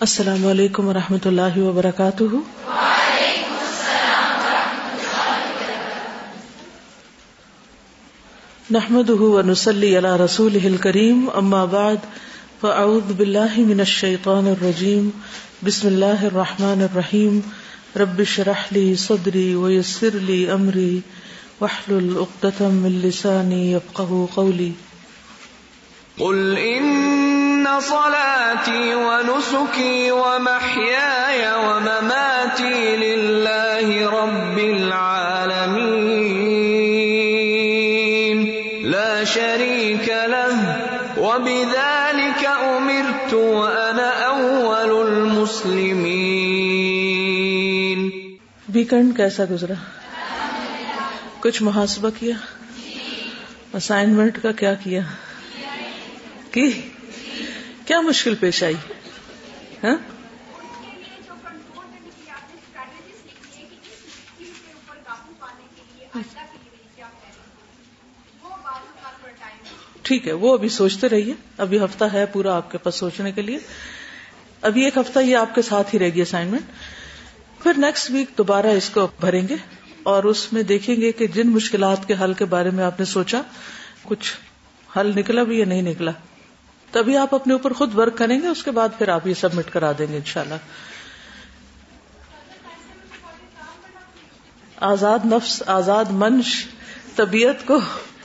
السلام علیکم و رحمۃ اللہ وبرکاتہ۔ نحمد ونسلی علی رسول کریم اما بعد، فاعوذ باللہ من الشیطان الرجیم، بسم اللہ الرحمن الرحیم، رب شرح لی صدری ویسر لی امری وحلل اقدتم من لسانی یفقہ قولی۔ قل ان صلاتي ونسكي ومحياي ومماتي لله رب العالمين. لا شريك له وبذلك امرت وانا اول المسلمين. ویکینڈ کیسا گزرا؟ کچھ محاسبہ کیا؟ اسائنمنٹ کا کیا کیا؟ کی؟ کیا مشکل پیش آئی؟ ہاں؟ ٹھیک ہے، وہ ابھی سوچتے رہیے۔ ابھی ہفتہ ہے پورا آپ کے پاس سوچنے کے لیے۔ ابھی ایک ہفتہ یہ آپ کے ساتھ ہی رہے گی اسائنمنٹ پھر نیکسٹ ویک دوبارہ اس کو بھریں گے اور اس میں دیکھیں گے کہ جن مشکلات کے حل کے بارے میں آپ نے سوچا، کچھ حل نکلا بھی یا نہیں نکلا۔ تبھی آپ اپنے اوپر خود ورک کریں گے، اس کے بعد پھر آپ یہ سبمٹ کرا دیں گے انشاءاللہ۔ آزاد نفس، آزاد منش، طبیعت کو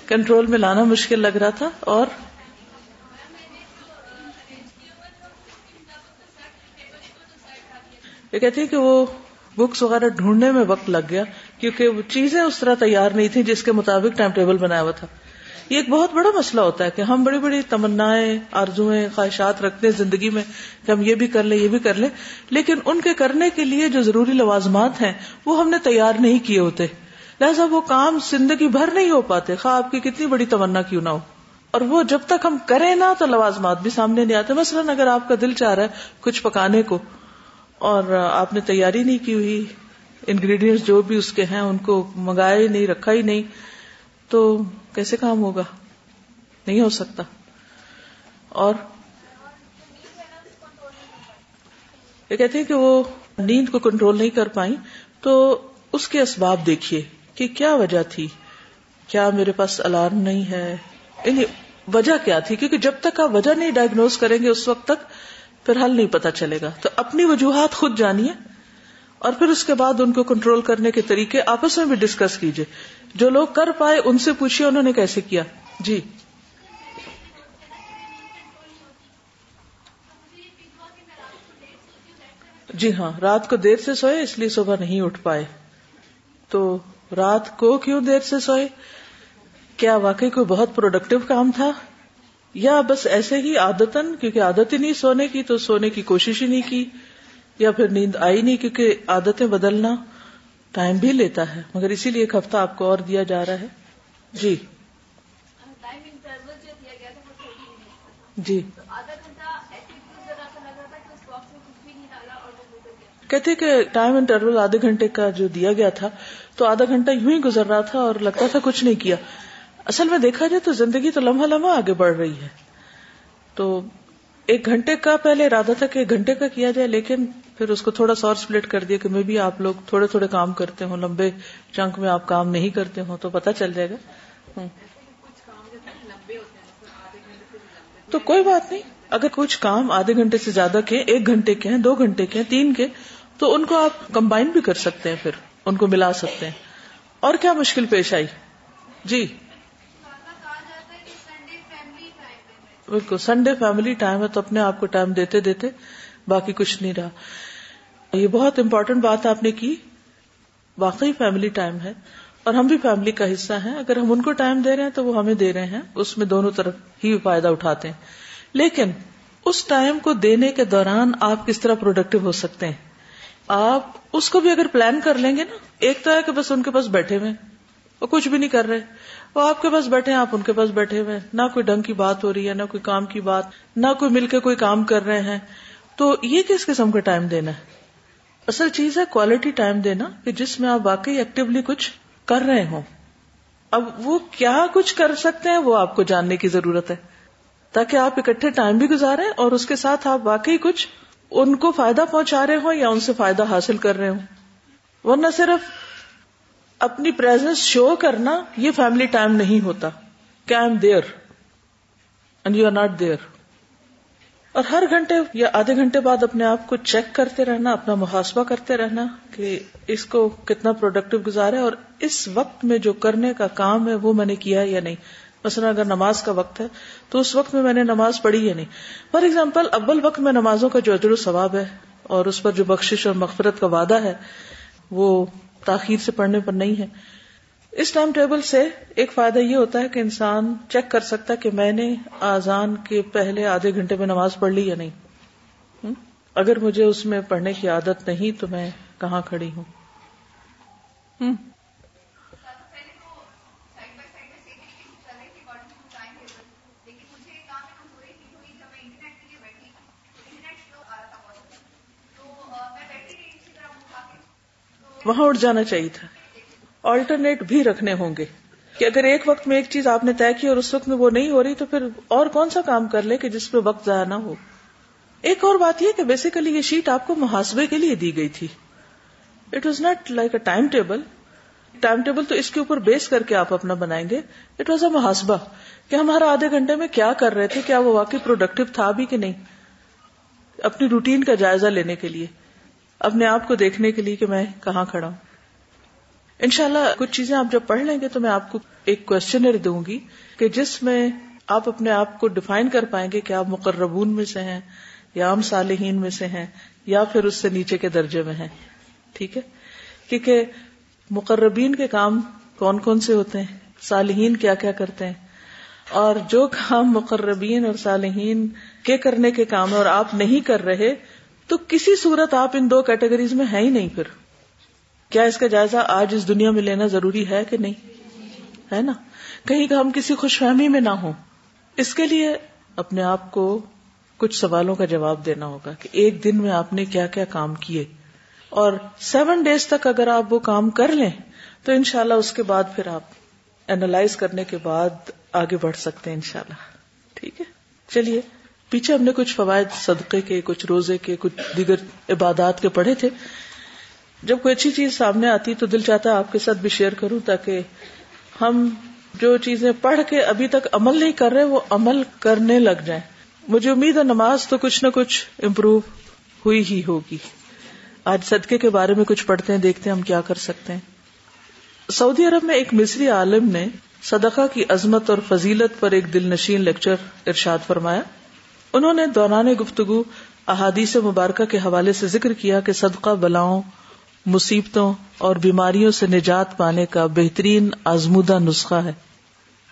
کنٹرول میں لانا مشکل لگ رہا تھا، اور یہ کہتی ہے کہ وہ بکس وغیرہ ڈھونڈنے میں وقت لگ گیا، کیونکہ وہ چیزیں اس طرح تیار نہیں تھی جس کے مطابق ٹائم ٹیبل بنایا ہوا تھا۔ یہ ایک بہت بڑا مسئلہ ہوتا ہے کہ ہم بڑی بڑی تمنا آرزویں خواہشات رکھتے ہیں زندگی میں کہ ہم یہ بھی کر لیں، یہ بھی کر لیں۔ لیکن ان کے کرنے کے لیے جو ضروری لوازمات ہیں، وہ ہم نے تیار نہیں کیے ہوتے۔ لہٰذا وہ کام زندگی بھر نہیں ہو پاتے۔ خواہ آپ کی کتنی بڑی تمنا کیوں نہ ہو۔ اور وہ جب تک ہم کریں نا، تو لوازمات بھی سامنے نہیں آتے۔ مثلاً اگر آپ کا دل چاہ رہا ہے کچھ پکانے کو، اور آپ نے تیاری نہیں کی ہوئی، انگریڈینٹس جو بھی اس کے ہیں، ان کو منگایا ہی نہیں، رکھا ہی نہیں، تو کیسے کام ہوگا؟ نہیں ہو سکتا۔ اور یہ کہتے ہیں کہ وہ نیند کو کنٹرول نہیں کر پائی تو اس کے اسباب دیکھیے کہ کیا وجہ تھی۔ کیا میرے پاس الارم نہیں ہے؟ یعنی وجہ کیا تھی؟ کیونکہ جب تک آپ وجہ نہیں ڈائگنوز کریں گے اس وقت تک پھر حل نہیں پتا چلے گا۔ تو اپنی وجوہات خود جانیے اور پھر اس کے بعد ان کو کنٹرول کرنے کے طریقے آپس میں بھی ڈسکس کیجیے۔ جو لوگ کر پائے ان سے پوچھیے انہوں نے کیسے کیا۔ جی۔ جی ہاں رات کو دیر سے سوئے اس لیے صبح نہیں اٹھ پائے۔ تو رات کو کیوں دیر سے سوئے؟ کیا واقعی کوئی بہت پروڈکٹیو کام تھا؟ یا بس ایسے ہی آدتن کیونکہ عادت ہی نہیں سونے کی تو سونے کی کوشش ہی نہیں کی، یا پھر نیند آئی نہیں کیونکہ عادتیں بدلنا۔ ٹائم بھی لیتا ہے مگر اسی لیے ایک ہفتہ آپ کو اور دیا جا رہا ہے۔ جی۔ جی۔ کہتے کہ ٹائم انٹرول آدھے گھنٹے کا جو دیا گیا تھا تو آدھا گھنٹہ یوں ہی گزر رہا تھا اور لگتا تھا کچھ نہیں کیا۔ اصل میں دیکھا جائے تو زندگی تو لمحہ لمحہ آگے بڑھ رہی ہے۔ تو ایک گھنٹے کا پہلے ارادہ تھا کہ ایک گھنٹے کا کیا جائے، لیکن پھر اس کو تھوڑا سا اور سپلٹ کر دیا کہ میں بھی آپ لوگ تھوڑے تھوڑے کام کرتے ہوں، لمبے چنک میں آپ کام نہیں کرتے ہوں، تو پتا چل جائے گا۔ تو کوئی بات نہیں، اگر کچھ کام آدھے گھنٹے سے زیادہ کے، ایک گھنٹے کے ہیں، دو گھنٹے کے ہیں، تین کے، تو ان کو آپ کمبائن بھی کر سکتے ہیں پھر، ان کو ملا سکتے ہیں۔ اور کیا مشکل پیش آئی؟ جی۔ بالکل سنڈے فیملی ٹائم ہے تو اپنے آپ کو ٹائم دیتے دیتے باقی کچھ نہیں رہا۔ یہ بہت امپورٹینٹ بات آپ نے کی۔ واقعی فیملی ٹائم ہے اور ہم بھی فیملی کا حصہ ہیں۔ اگر ہم ان کو ٹائم دے رہے ہیں تو وہ ہمیں دے رہے ہیں۔ اس میں دونوں طرف ہی فائدہ اٹھاتے ہیں۔ لیکن اس ٹائم کو دینے کے دوران آپ کس طرح پروڈکٹیو ہو سکتے ہیں؟ آپ اس کو بھی اگر پلان کر لیں گے نا، ایک تو ہے کہ بس ان کے پاس بیٹھے ہوئے وہ کچھ بھی نہیں کر رہے۔ وہ آپ کے پاس بیٹھے ہیں، آپ ان کے پاس بیٹھے ہوئے نہ کوئی ڈنگ کی بات ہو رہی ہے، نہ کوئی کام کی بات، نہ کوئی مل کے کوئی کام کر رہے ہیں۔ تو یہ کس قسم کا ٹائم دینا ہے؟ اصل چیز ہے کوالٹی ٹائم دینا کہ جس میں آپ واقعی ایکٹیولی کچھ کر رہے ہوں۔ اب وہ کیا کچھ کر سکتے ہیں، وہ آپ کو جاننے کی ضرورت ہے۔ تاکہ آپ اکٹھے ٹائم بھی گزارے اور اس کے ساتھ آپ واقعی کچھ ان کو فائدہ پہنچا رہے ہوں یا ان سے فائدہ حاصل کر رہے ہوں۔ ورنہ صرف اپنی پریزنس شو کرنا یہ فیملی ٹائم نہیں ہوتا۔ کیا am there and you are not there اور ہر گھنٹے یا آدھے گھنٹے بعد اپنے آپ کو چیک کرتے رہنا، اپنا محاسبہ کرتے رہنا کہ اس کو کتنا پروڈکٹیو گزارا اور اس وقت میں جو کرنے کا کام ہے وہ میں نے کیا یا نہیں۔ مثلا اگر نماز کا وقت ہے تو اس وقت میں میں نے نماز پڑھی یا نہیں۔ فار ایگزامپل اول وقت میں نمازوں کا جو اجر و ثواب ہے اور اس پر جو بخشش اور مغفرت کا وعدہ ہے، وہ تاخیر سے پڑھنے پر نہیں ہے۔ اس ٹائم ٹیبل سے ایک فائدہ یہ ہوتا ہے کہ انسان چیک کر سکتا ہے کہ میں نے آزان کے پہلے آدھے گھنٹے میں نماز پڑھ لی یا نہیں۔ اگر مجھے اس میں پڑھنے کی عادت نہیں تو میں کہاں کھڑی ہوں؟ وہاں اٹھ جانا چاہیے تھا۔ آلٹرنیٹ بھی رکھنے ہوں گے۔ کہ اگر ایک وقت میں ایک چیز آپ نے طے کی اور اس وقت میں وہ نہیں ہو رہی تو پھر اور کون سا کام کر لے کہ جس پہ وقت ضائع نہ ہو۔ ایک اور بات یہ کہ بیسیکلی یہ شیٹ آپ کو محاسبے کے لیے دی گئی تھی۔ It was not like a time table time table تو اس کے اوپر بیس کر کے آپ اپنا بنائیں گے۔ اٹ واز اے محاسبہ۔ کہ ہمارا آدھے گھنٹے میں کیا کر رہے تھے، کیا وہ واقعی پروڈکٹیو تھا بھی کہ نہیں؟ اپنی روٹین کا جائزہ لینے کے لیے۔ اپنے آپ کو دیکھنے کے لیے کہ میں کہاں کھڑا ہوں۔ انشاءاللہ کچھ چیزیں آپ جب پڑھ لیں گے تو میں آپ کو ایک کوشچنر دوں گی کہ جس میں آپ اپنے آپ کو ڈیفائن کر پائیں گے کہ آپ مقربون میں سے ہیں، یا عام صالحین میں سے ہیں، یا پھر اس سے نیچے کے درجے میں ہیں۔ ٹھیک ہے؟ کیونکہ مقربین کے کام کون کون سے ہوتے ہیں؟ صالحین کیا کیا کرتے ہیں؟ اور جو کام مقربین اور صالحین کے کرنے کے کام اور آپ نہیں کر رہے تو کسی صورت آپ ان دو کیٹیگریز میں ہے ہی نہیں پھر۔ کیا اس کا جائزہ آج اس دنیا میں لینا ضروری ہے کہ نہیں؟ ہے نا؟ کہیں کہ ہم کسی خوش فہمی میں نہ ہوں۔ اس کے لیے اپنے آپ کو کچھ سوالوں کا جواب دینا ہوگا کہ ایک دن میں آپ نے کیا کیا کام کیے۔ اور سیون ڈیز تک اگر آپ وہ کام کر لیں تو انشاءاللہ اس کے بعد پھر آپ اینالائز کرنے کے بعد آگے بڑھ سکتے ہیں انشاءاللہ۔ ٹھیک ہے؟ چلیے۔ پیچھے ہم نے کچھ فوائد صدقے کے، کچھ روزے کے، کچھ دیگر عبادات کے پڑھے تھے۔ جب کوئی اچھی چیز سامنے آتی تو دل چاہتا ہے آپ کے ساتھ بھی شیئر کروں تاکہ ہم جو چیزیں پڑھ کے ابھی تک عمل نہیں کر رہے، وہ عمل کرنے لگ جائیں۔ مجھے امید ہے نماز تو کچھ نہ کچھ امپروو ہوئی ہی ہوگی۔ آج صدقے کے بارے میں کچھ پڑھتے ہیں، دیکھتے ہیں ہم کیا کر سکتے ہیں۔ سعودی عرب میں ایک مصری عالم نے صدقہ کی عظمت اور فضیلت پر ایک دل نشین لیکچر ارشاد فرمایا۔ انہوں نے دوران گفتگو احادیث مبارکہ کے حوالے سے ذکر کیا کہ صدقہ، بلاؤں، مصیبتوں اور بیماریوں سے نجات پانے کا بہترین آزمودہ نسخہ ہے۔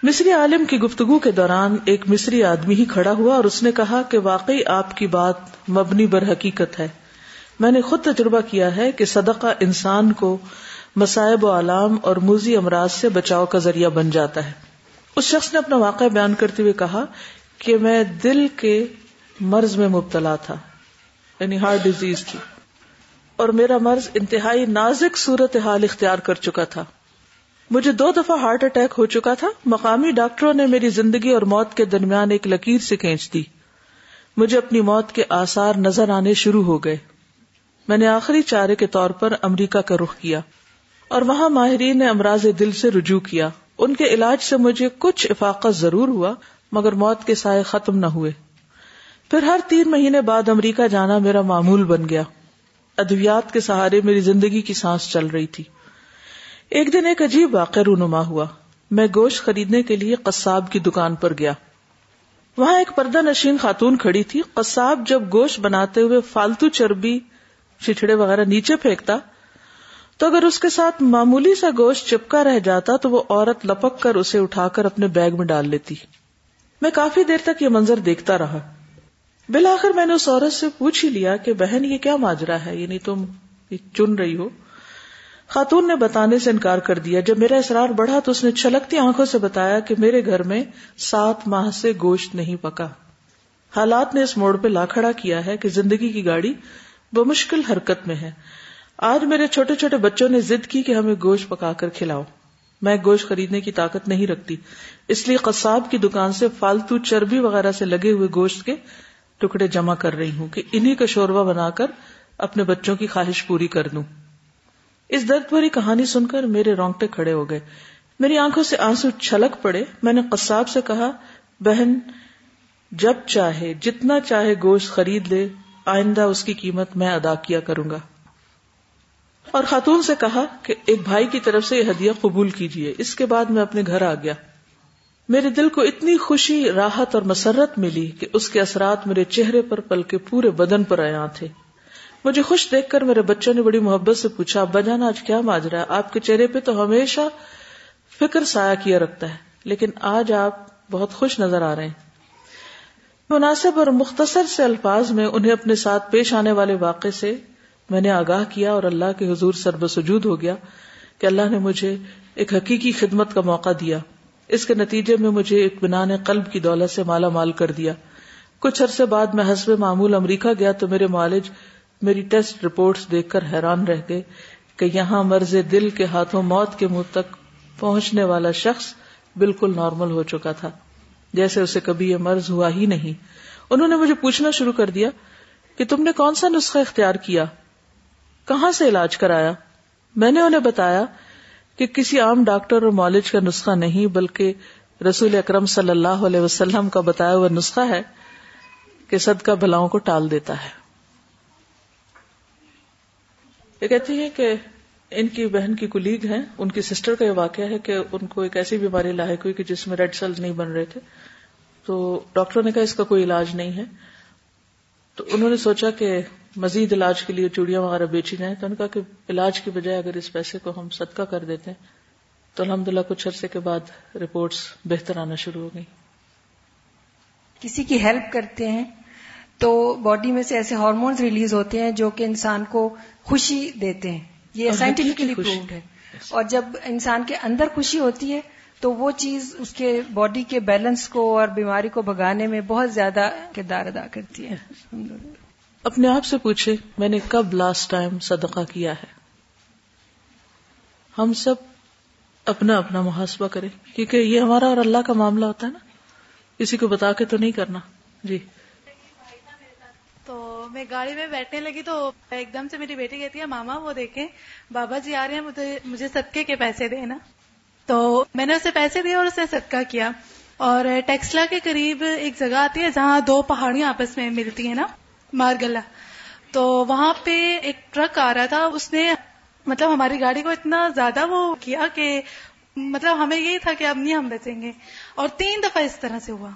مصری عالم کی گفتگو کے دوران ایک مصری آدمی ہی کھڑا ہوا اور اس نے کہا کہ واقعی آپ کی بات مبنی بر حقیقت ہے۔ میں نے خود تجربہ کیا ہے کہ صدقہ انسان کو مسائب و علام اور موزی امراض سے بچاؤ کا ذریعہ بن جاتا ہے۔ اس شخص نے اپنا واقعہ بیان کرتے ہوئے کہا کہ میں دل کے مرض میں مبتلا تھا یعنی ہارٹ ڈیزیز تھی اور میرا مرض انتہائی نازک صورت حال اختیار کر چکا تھا۔ مجھے دو دفعہ ہارٹ اٹیک ہو چکا تھا۔ مقامی ڈاکٹروں نے میری زندگی اور موت کے درمیان ایک لکیر سے کھینچ دی۔ مجھے اپنی موت کے آثار نظر آنے شروع ہو گئے۔ میں نے آخری چارے کے طور پر امریکہ کا رخ کیا۔ اور وہاں ماہرین نے امراض دل سے رجوع کیا۔ ان کے علاج سے مجھے کچھ افاقت ضرور ہوا۔ مگر موت کے سائے ختم نہ ہوئے۔ پھر ہر تین مہینے بعد امریکہ جانا میرا معمول بن گیا۔ ادویات کے سہارے میری زندگی کی سانس چل رہی تھی۔ ایک دن ایک عجیب واقع رونما ہوا۔ میں گوشت خریدنے کے لیے قصاب کی دکان پر گیا۔ وہاں ایک پردہ نشین خاتون کھڑی تھی۔ قصاب جب گوشت بناتے ہوئے فالتو چربی چچڑے وغیرہ نیچے پھینکتا، تو اگر اس کے ساتھ معمولی سا گوشت چپکا رہ جاتا تو وہ عورت لپک کر اسے اٹھا کر اپنے بیگ میں ڈال لیتی۔ میں کافی دیر تک یہ منظر دیکھتا رہا۔ بالآخر میں نے اس عورت سے پوچھ ہی لیا کہ، بہن، یہ کیا ماجرا ہے؟ یعنی تم چن رہی ہو۔ خاتون نے بتانے سے انکار کر دیا۔ جب میرا اصرار بڑھا تو اس نے چھلکتی آنکھوں سے بتایا کہ میرے گھر میں سات ماہ سے گوشت نہیں پکا۔ حالات نے اس موڑ پہ لا کھڑا کیا ہے کہ زندگی کی گاڑی بمشکل حرکت میں ہے۔ آج میرے چھوٹے چھوٹے بچوں نے ضد کی کہ ہمیں گوشت پکا کر کھلاؤ۔ میں گوشت خریدنے کی طاقت نہیں رکھتی۔ اس لیے قصاب کی دکان سے فالتو چربی وغیرہ سے لگے ہوئے گوشت کے ٹکڑے جمع کر رہی ہوں کہ انہیں کا شوربہ بنا کر اپنے بچوں کی خواہش پوری کر دوں۔ اس درد بھری کہانی سن کر میرے رونگٹے کھڑے ہو گئے۔ میری آنکھوں سے آنسو چھلک پڑے۔ میں نے قصاب سے کہا، بہن، جب چاہے، جتنا چاہے گوشت خرید لے، آئندہ اس کی قیمت میں ادا کیا کروں گا۔ اور خاتون سے کہا کہ ایک بھائی کی طرف سے یہ ہدیہ قبول کیجیے۔ اس کے بعد میں اپنے گھر آ گیا۔ میرے دل کو اتنی خوشی، راحت اور مسرت ملی کہ اس کے اثرات میرے چہرے پر پل کے پورے بدن پر آیا تھے۔ مجھے خوش دیکھ کر میرے بچوں نے بڑی محبت سے پوچھا ابا جان آج کیا ماجرا ہے؟ آپ کے چہرے پہ تو ہمیشہ فکر سایہ کیا رکھتا ہے، لیکن آج آپ بہت خوش نظر آ رہے ہیں۔ مناسب اور مختصر سے الفاظ میں انہیں اپنے ساتھ پیش آنے والے واقعے سے میں نے آگاہ کیا اور اللہ کے حضور سرب سجود ہو گیا کہ اللہ نے مجھے ایک حقیقی خدمت کا موقع دیا۔ اس کے نتیجے میں مجھے ایک بنان قلب کی دولت سے مالا مال کر دیا۔ کچھ عرصے بعد میں حسب معمول امریکہ گیا تو میرے معالج میری ٹیسٹ رپورٹس دیکھ کر حیران رہ گئے کہ یہاں مرض دل کے ہاتھوں موت کے منہ تک پہنچنے والا شخص بالکل نارمل ہو چکا تھا۔ جیسے اسے کبھی یہ مرض ہوا ہی نہیں۔ انہوں نے مجھے پوچھنا شروع کر دیا کہ تم نے کون سا نسخہ اختیار کیا؟ کہاں سے علاج کرایا؟ میں نے انہیں بتایا کہ کسی عام ڈاکٹر اور مالج کا نسخہ نہیں، بلکہ رسول اکرم صلی اللہ علیہ وسلم کا بتایا ہوا نسخہ ہے کہ صدقہ بلاؤں کو ٹال دیتا ہے۔ یہ کہتی ہے کہ ان کی بہن کی کلیگ ہیں، ان کی سسٹر کا یہ واقعہ ہے کہ ان کو ایک ایسی بیماری لاحق ہوئی کہ جس میں ریڈ سیلز نہیں بن رہے تھے۔ تو ڈاکٹر نے کہا اس کا کوئی علاج نہیں ہے۔ تو انہوں نے سوچا کہ مزید علاج کے لیے چوڑیاں وغیرہ بیچی جائیں تو انہوں نے کہا کہ علاج کی بجائے اگر اس پیسے کو ہم صدقہ کر دیتے ہیں تو الحمد للہ کچھ عرصے کے بعد رپورٹس بہتر آنا شروع ہو گئی۔ کسی کی ہیلپ کرتے ہیں تو باڈی میں سے ایسے ہارمونز ریلیز ہوتے ہیں جو کہ انسان کو خوشی دیتے ہیں۔ یہ سائنٹیفکلی پروڈ ہے۔ اور جب انسان کے اندر خوشی ہوتی ہے تو وہ چیز اس کے باڈی کے بیلنس کو اور بیماری کو بگانے میں بہت زیادہ کردار ادا کرتی ہے۔ اپنے آپ سے پوچھے میں نے کب لاسٹ ٹائم صدقہ کیا ہے؟ ہم سب اپنا اپنا محاسبہ کریں کیونکہ یہ ہمارا اور اللہ کا معاملہ ہوتا ہے نا۔ کسی کو بتا کے تو نہیں کرنا۔ جی۔ میں گاڑی میں بیٹھنے لگی تو ایک دم سے میری بیٹی کہتی ہے ماما وہ دیکھیں بابا جی آ رہے ہیں مجھے صدقے کے پیسے دینا تو میں نے اسے پیسے دیے اور اسے صدقہ کیا۔ اور ٹیکسلا کے قریب ایک جگہ آتی ہے جہاں دو پہاڑیاں آپس میں ملتی ہیں نا، مارگلا۔ تو وہاں پہ ایک ٹرک آ رہا تھا، اس نے مطلب ہماری گاڑی کو اتنا زیادہ وہ کیا کہ مطلب ہمیں یہی تھا کہ اب نہیں ہم بچیں گے۔ اور تین دفعہ اس طرح سے ہوا۔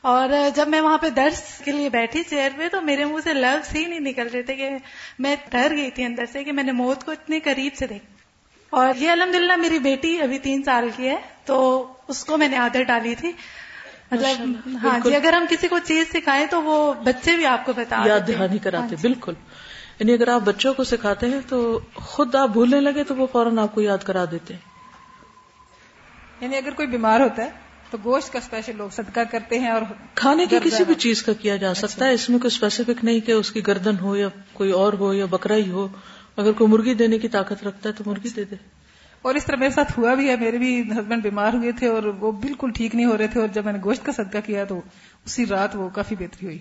اور جب میں وہاں پہ درس کے لیے بیٹھی چیئر پہ، تو میرے منہ سے لفظ ہی نہیں نکل رہے تھے کہ میں ڈر گئی تھی اندر سے کہ میں نے موت کو اتنے قریب سے دیکھ اور یہ الحمد میری بیٹی ابھی تین سال کی ہے تو اس کو میں نے عادت ڈالی تھی۔ مطلب ہاں جی اگر ہم کسی کو چیز سکھائیں تو وہ بچے بھی آپ کو بتا یاد دہانی کراتے۔ بالکل۔ یعنی اگر آپ بچوں کو سکھاتے ہیں تو خود آپ بھولنے لگے تو وہ فوراً آپ کو یاد کرا دیتے ہیں۔ یعنی اگر کوئی بیمار ہوتا ہے تو گوشت کا اسپیشل لوگ صدقہ کرتے ہیں اور کھانے کی کسی بھی چیز کا کیا جا سکتا ہے اس میں کوئی اسپیسیفک نہیں کہ اس کی گردن ہو یا کوئی اور ہو یا بکرا ہی ہو۔ اگر کوئی مرغی دینے کی طاقت رکھتا ہے تو مرغی دے دے۔ اور اس طرح میرے ساتھ ہوا بھی ہے میرے بھی ہسبینڈ بیمار ہوئے تھے اور وہ بالکل ٹھیک نہیں ہو رہے تھے اور جب میں نے گوشت کا صدقہ کیا تو اسی رات وہ کافی بہتری ہوئی۔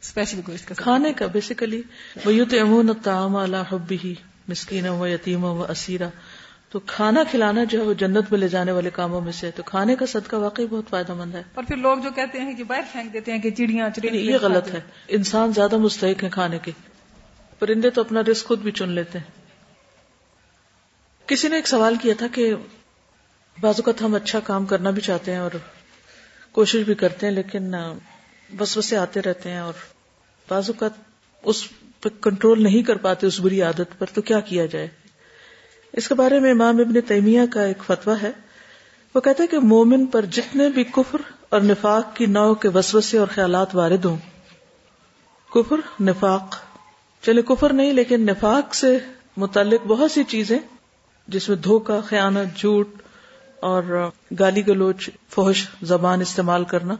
اسپیشل گوشت کا کھانے کا بیسیکلی وہ تو امون تام حبی مسکین و یتیم و اسیرا۔ تو کھانا کھلانا جو ہے وہ جنت میں لے جانے والے کاموں میں سے تو کھانے کا صدقہ واقعی بہت فائدہ مند ہے۔ اور پھر لوگ جو کہتے ہیں کہ باہر پھینک دیتے ہیں کہ چڑیاں یہ غلط ہے۔ انسان زیادہ مستحق ہے کھانے کے۔ پرندے تو اپنا رسک خود بھی چن لیتے ہیں۔ کسی نے ایک سوال کیا تھا کہ بعض اوقات ہم اچھا کام کرنا بھی چاہتے ہیں اور کوشش بھی کرتے ہیں، لیکن بس بسے آتے رہتے ہیں اور بعض اوقات اس پہ کنٹرول نہیں کر پاتے اس بری عادت پر، تو کیا کیا جائے؟ اس کے بارے میں امام ابن تیمیہ کا ایک فتویٰ ہے۔ وہ کہتے کہ مومن پر جتنے بھی کفر اور نفاق کی نو کے وسوسے اور خیالات وارد ہوں، کفر، نفاق چلے کفر نہیں، لیکن نفاق سے متعلق بہت سی چیزیں، جس میں دھوکا خیانت، جھوٹ اور گالی گلوچ فوش زبان استعمال کرنا،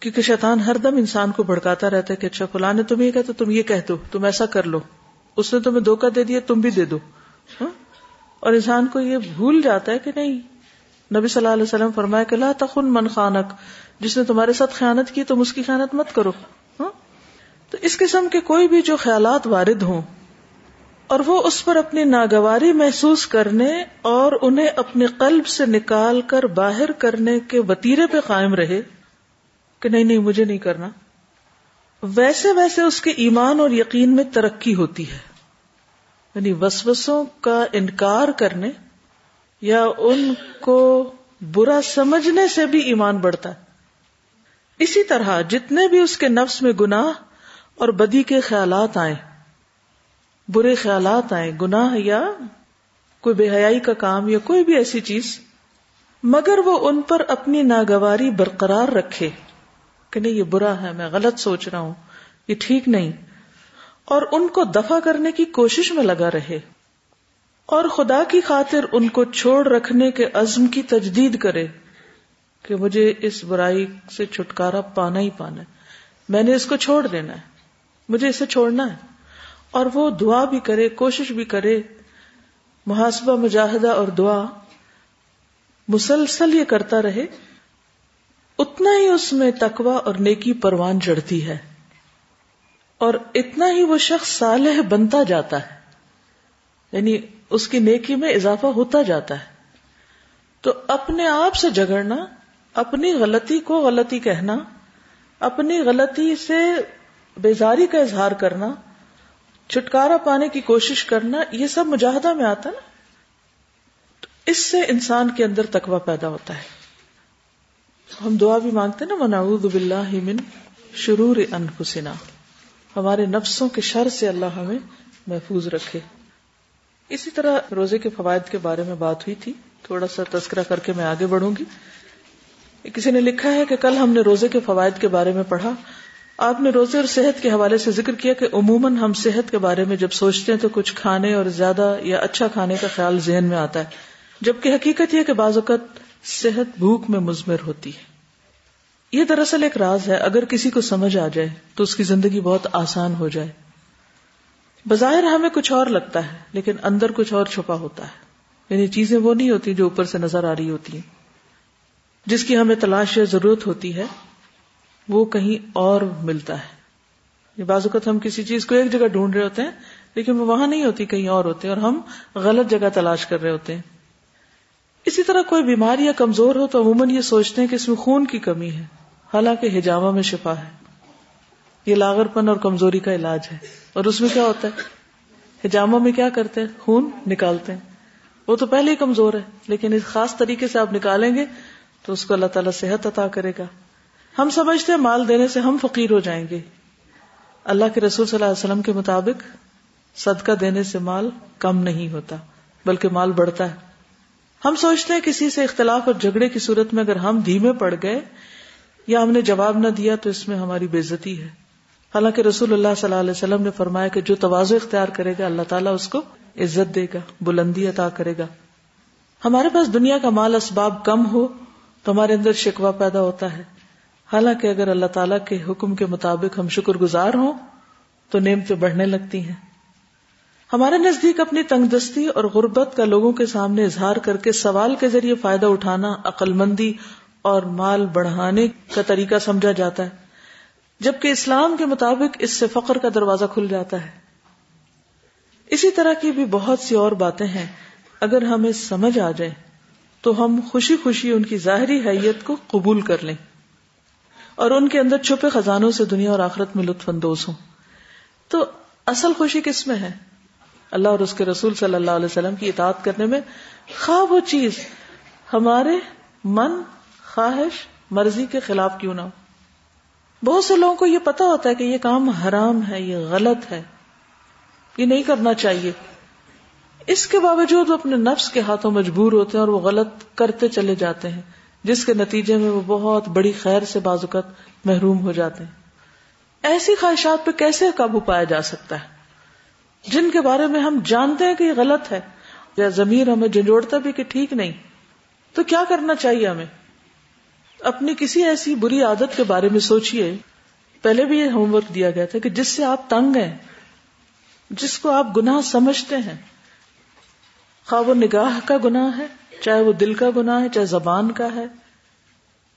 کیونکہ شیطان ہر دم انسان کو بھڑکاتا رہتا ہے کہ اچھا فلاں نے تم یہ کہتے تم یہ کہہ دو، تم ایسا کر لو، اس نے تمہیں دھوکا دے دیا، تم بھی دے دو ہاں؟ اور انسان کو یہ بھول جاتا ہے کہ نہیں۔ نبی صلی اللہ علیہ وسلم فرمایا کہ لا تخن من خانک، جس نے تمہارے ساتھ خیانت کی تم اس کی خیانت مت کرو۔ تو اس قسم کے کوئی بھی جو خیالات وارد ہوں اور وہ اس پر اپنی ناگواری محسوس کرنے اور انہیں اپنے قلب سے نکال کر باہر کرنے کے وطیرے پہ قائم رہے کہ نہیں نہیں، مجھے نہیں کرنا۔ ویسے ویسے اس کے ایمان اور یقین میں ترقی ہوتی ہے۔ یعنی وسوسوں کا انکار کرنے یا ان کو برا سمجھنے سے بھی ایمان بڑھتا ہے۔ اسی طرح جتنے بھی اس کے نفس میں گناہ اور بدی کے خیالات آئے برے خیالات آئے گناہ یا کوئی بے حیائی کا کام یا کوئی بھی ایسی چیز۔ مگر وہ ان پر اپنی ناگواری برقرار رکھے کہ نہیں، یہ برا ہے، میں غلط سوچ رہا ہوں، یہ ٹھیک نہیں۔ اور ان کو دفع کرنے کی کوشش میں لگا رہے۔ اور خدا کی خاطر ان کو چھوڑ رکھنے کے عزم کی تجدید کرے کہ مجھے اس برائی سے چھٹکارا پانا ہی پانا ہے۔ میں نے اس کو چھوڑ دینا ہے۔ مجھے اسے چھوڑنا ہے۔ اور وہ دعا بھی کرے، کوشش بھی کرے، محاسبہ، مجاہدہ اور دعا مسلسل یہ کرتا رہے، اتنا ہی اس میں تقوی اور نیکی پروان چڑھتی ہے۔ اور اتنا ہی وہ شخص صالح بنتا جاتا ہے۔ یعنی اس کی نیکی میں اضافہ ہوتا جاتا ہے۔ تو اپنے آپ سے جگڑنا اپنی غلطی کو غلطی کہنا، اپنی غلطی سے بیزاری کا اظہار کرنا، چھٹکارا پانے کی کوشش کرنا، یہ سب مجاہدہ میں آتا نا؟ تو اس سے انسان کے اندر تقوی پیدا ہوتا ہے۔ ہم دعا بھی مانگتے نا مناعوذ باللہ من شرور انفسنا ہمارے نفسوں کے شر سے اللہ ہمیں محفوظ رکھے۔ اسی طرح روزے کے فوائد کے بارے میں بات ہوئی تھی۔ تھوڑا سا تذکرہ کر کے میں آگے بڑھوں گی۔ کسی نے لکھا ہے کہ کل ہم نے روزے کے فوائد کے بارے میں پڑھا۔ آپ نے روزے اور صحت کے حوالے سے ذکر کیا کہ عموماً ہم صحت کے بارے میں جب سوچتے ہیں تو کچھ کھانے اور زیادہ یا اچھا کھانے کا خیال ذہن میں آتا ہے، جبکہ حقیقت یہ کہ بعض اوقات صحت بھوک میں مزمر ہوتی ہے۔ یہ دراصل ایک راز ہے، اگر کسی کو سمجھ آ جائے تو اس کی زندگی بہت آسان ہو جائے۔ بظاہر ہمیں کچھ اور لگتا ہے، لیکن اندر کچھ اور چھپا ہوتا ہے۔ یعنی چیزیں وہ نہیں ہوتی جو اوپر سے نظر آ رہی ہوتی ہیں، جس کی ہمیں تلاش یا ضرورت ہوتی ہے۔ وہ کہیں اور ملتا ہے۔ بعض اوقات ہم کسی چیز کو ایک جگہ ڈھونڈ رہے ہوتے ہیں، لیکن وہ وہاں نہیں ہوتی، کہیں اور ہوتے ہیں، اور ہم غلط جگہ تلاش کر رہے ہوتے ہیں۔ اسی طرح کوئی بیماری یا کمزور ہو تو عموماً یہ سوچتے ہیں کہ اس میں خون کی کمی ہے، حالانکہ ہجامہ میں شفا ہے۔ یہ لاغر پن اور کمزوری کا علاج ہے۔ اور اس میں کیا ہوتا ہے؟ ہجامہ میں کیا کرتے ہیں؟ خون نکالتے ہیں۔ وہ تو پہلے ہی کمزور ہے، لیکن اس خاص طریقے سے آپ نکالیں گے تو اس کو اللہ تعالیٰ صحت عطا کرے گا۔ ہم سمجھتے ہیں مال دینے سے ہم فقیر ہو جائیں گے۔ اللہ کے رسول صلی اللہ علیہ وسلم کے مطابق صدقہ دینے سے مال کم نہیں ہوتا، بلکہ مال بڑھتا ہے۔ ہم سوچتے ہیں کسی سے اختلاف اور جھگڑے کی صورت میں اگر ہم دھیمے پڑ گئے یا ہم نے جواب نہ دیا تو اس میں ہماری بےزتی ہے۔ حالانکہ رسول اللہ صلی اللہ علیہ وسلم نے فرمایا کہ جو توازو اختیار کرے گا، اللہ تعالیٰ اس کو عزت دے گا، بلندی عطا کرے گا۔ ہمارے پاس دنیا کا مال اسباب کم ہو تو ہمارے اندر شکوا پیدا ہوتا ہے۔ حالانکہ اگر اللہ تعالیٰ کے حکم کے مطابق ہم شکر گزار ہوں، تو نعمتیں بڑھنے لگتی ہیں۔ ہمارے نزدیک اپنی تنگ دستی اور غربت کا لوگوں کے سامنے اظہار کر کے سوال کے ذریعے فائدہ اٹھانا عقل مندی اور مال بڑھانے کا طریقہ سمجھا جاتا ہے، جبکہ اسلام کے مطابق اس سے فقر کا دروازہ کھل جاتا ہے۔ اسی طرح کی بھی بہت سی اور باتیں ہیں۔ اگر ہمیں سمجھ آ جائے تو ہم خوشی خوشی ان کی ظاہری حیت کو قبول کر لیں۔ اور ان کے اندر چھپے خزانوں سے دنیا اور آخرت میں لطف اندوز ہوں۔ تو اصل خوشی کس میں ہے؟ اللہ اور اس کے رسول صلی اللہ علیہ وسلم کی اطاعت کرنے میں خواہ وہ چیز ہمارے من خواہش مرضی کے خلاف کیوں نہ ہو۔ بہت سے لوگوں کو یہ پتا ہوتا ہے کہ یہ کام حرام ہے، یہ غلط ہے، یہ نہیں کرنا چاہیے۔ اس کے باوجود وہ اپنے نفس کے ہاتھوں مجبور ہوتے ہیں اور وہ غلط کرتے چلے جاتے ہیں۔ جس کے نتیجے میں وہ بہت بڑی خیر سے بازوقت محروم ہو جاتے ہیں۔ ایسی خواہشات پہ کیسے قابو پایا جا سکتا ہے؟ جن کے بارے میں ہم جانتے ہیں کہ یہ غلط ہے یا ضمیر ہمیں جھنجھوڑتا بھی کہ ٹھیک نہیں، تو کیا کرنا چاہیے ہمیں؟ اپنی کسی ایسی بری عادت کے بارے میں سوچئے۔ پہلے بھی یہ ہوم ورک دیا گیا تھا کہ جس سے آپ تنگ ہیں، جس کو آپ گناہ سمجھتے ہیں۔ خواہ وہ نگاہ کا گناہ ہے چاہے وہ دل کا گناہ ہے، چاہے زبان کا ہے،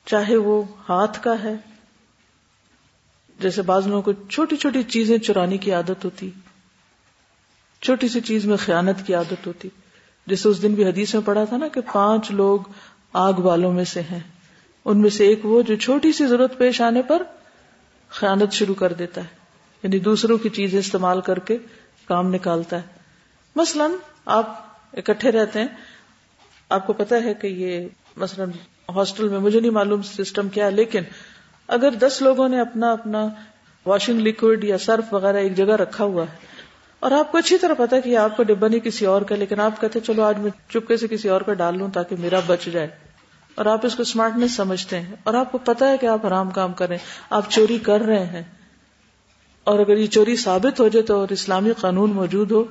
چاہے وہ ہاتھ کا ہے۔ جیسے بعض لوگوں کو چھوٹی چھوٹی چیزیں چرانے کی عادت ہوتی، چھوٹی سی چیز میں خیانت کی عادت ہوتی۔ جیسے اس دن بھی حدیث میں پڑا تھا نا کہ پانچ لوگ آگ والوں میں سے ہیں۔ ان میں سے ایک وہ جو چھوٹی سی ضرورت پیش آنے پر خیانت شروع کر دیتا ہے۔ یعنی دوسروں کی چیزیں استعمال کر کے کام نکالتا ہے۔ مثلا آپ اکٹھے رہتے ہیں آپ کو پتا ہے کہ یہ مثلا ہاسٹل میں مجھے نہیں معلوم سسٹم کیا ہے لیکن اگر دس لوگوں نے اپنا اپنا واشنگ لکوڈ یا سرف وغیرہ ایک جگہ رکھا ہوا ہے، اور آپ کو اچھی طرح پتا کہ آپ کا ڈبا نہیں، کسی اور کا، لیکن آپ کہتے چلو آج میں چپکے سے کسی اور کا ڈال لوں تاکہ میرا بچ جائے۔ اور آپ اس کو اسمارٹنیس سمجھتے ہیں۔ اور آپ کو پتا ہے کہ آپ آرام کام کریں آپ چوری کر رہے ہیں۔ اور اگر یہ چوری ثابت ہو جائے تو اور اسلامی قانون موجود ہو،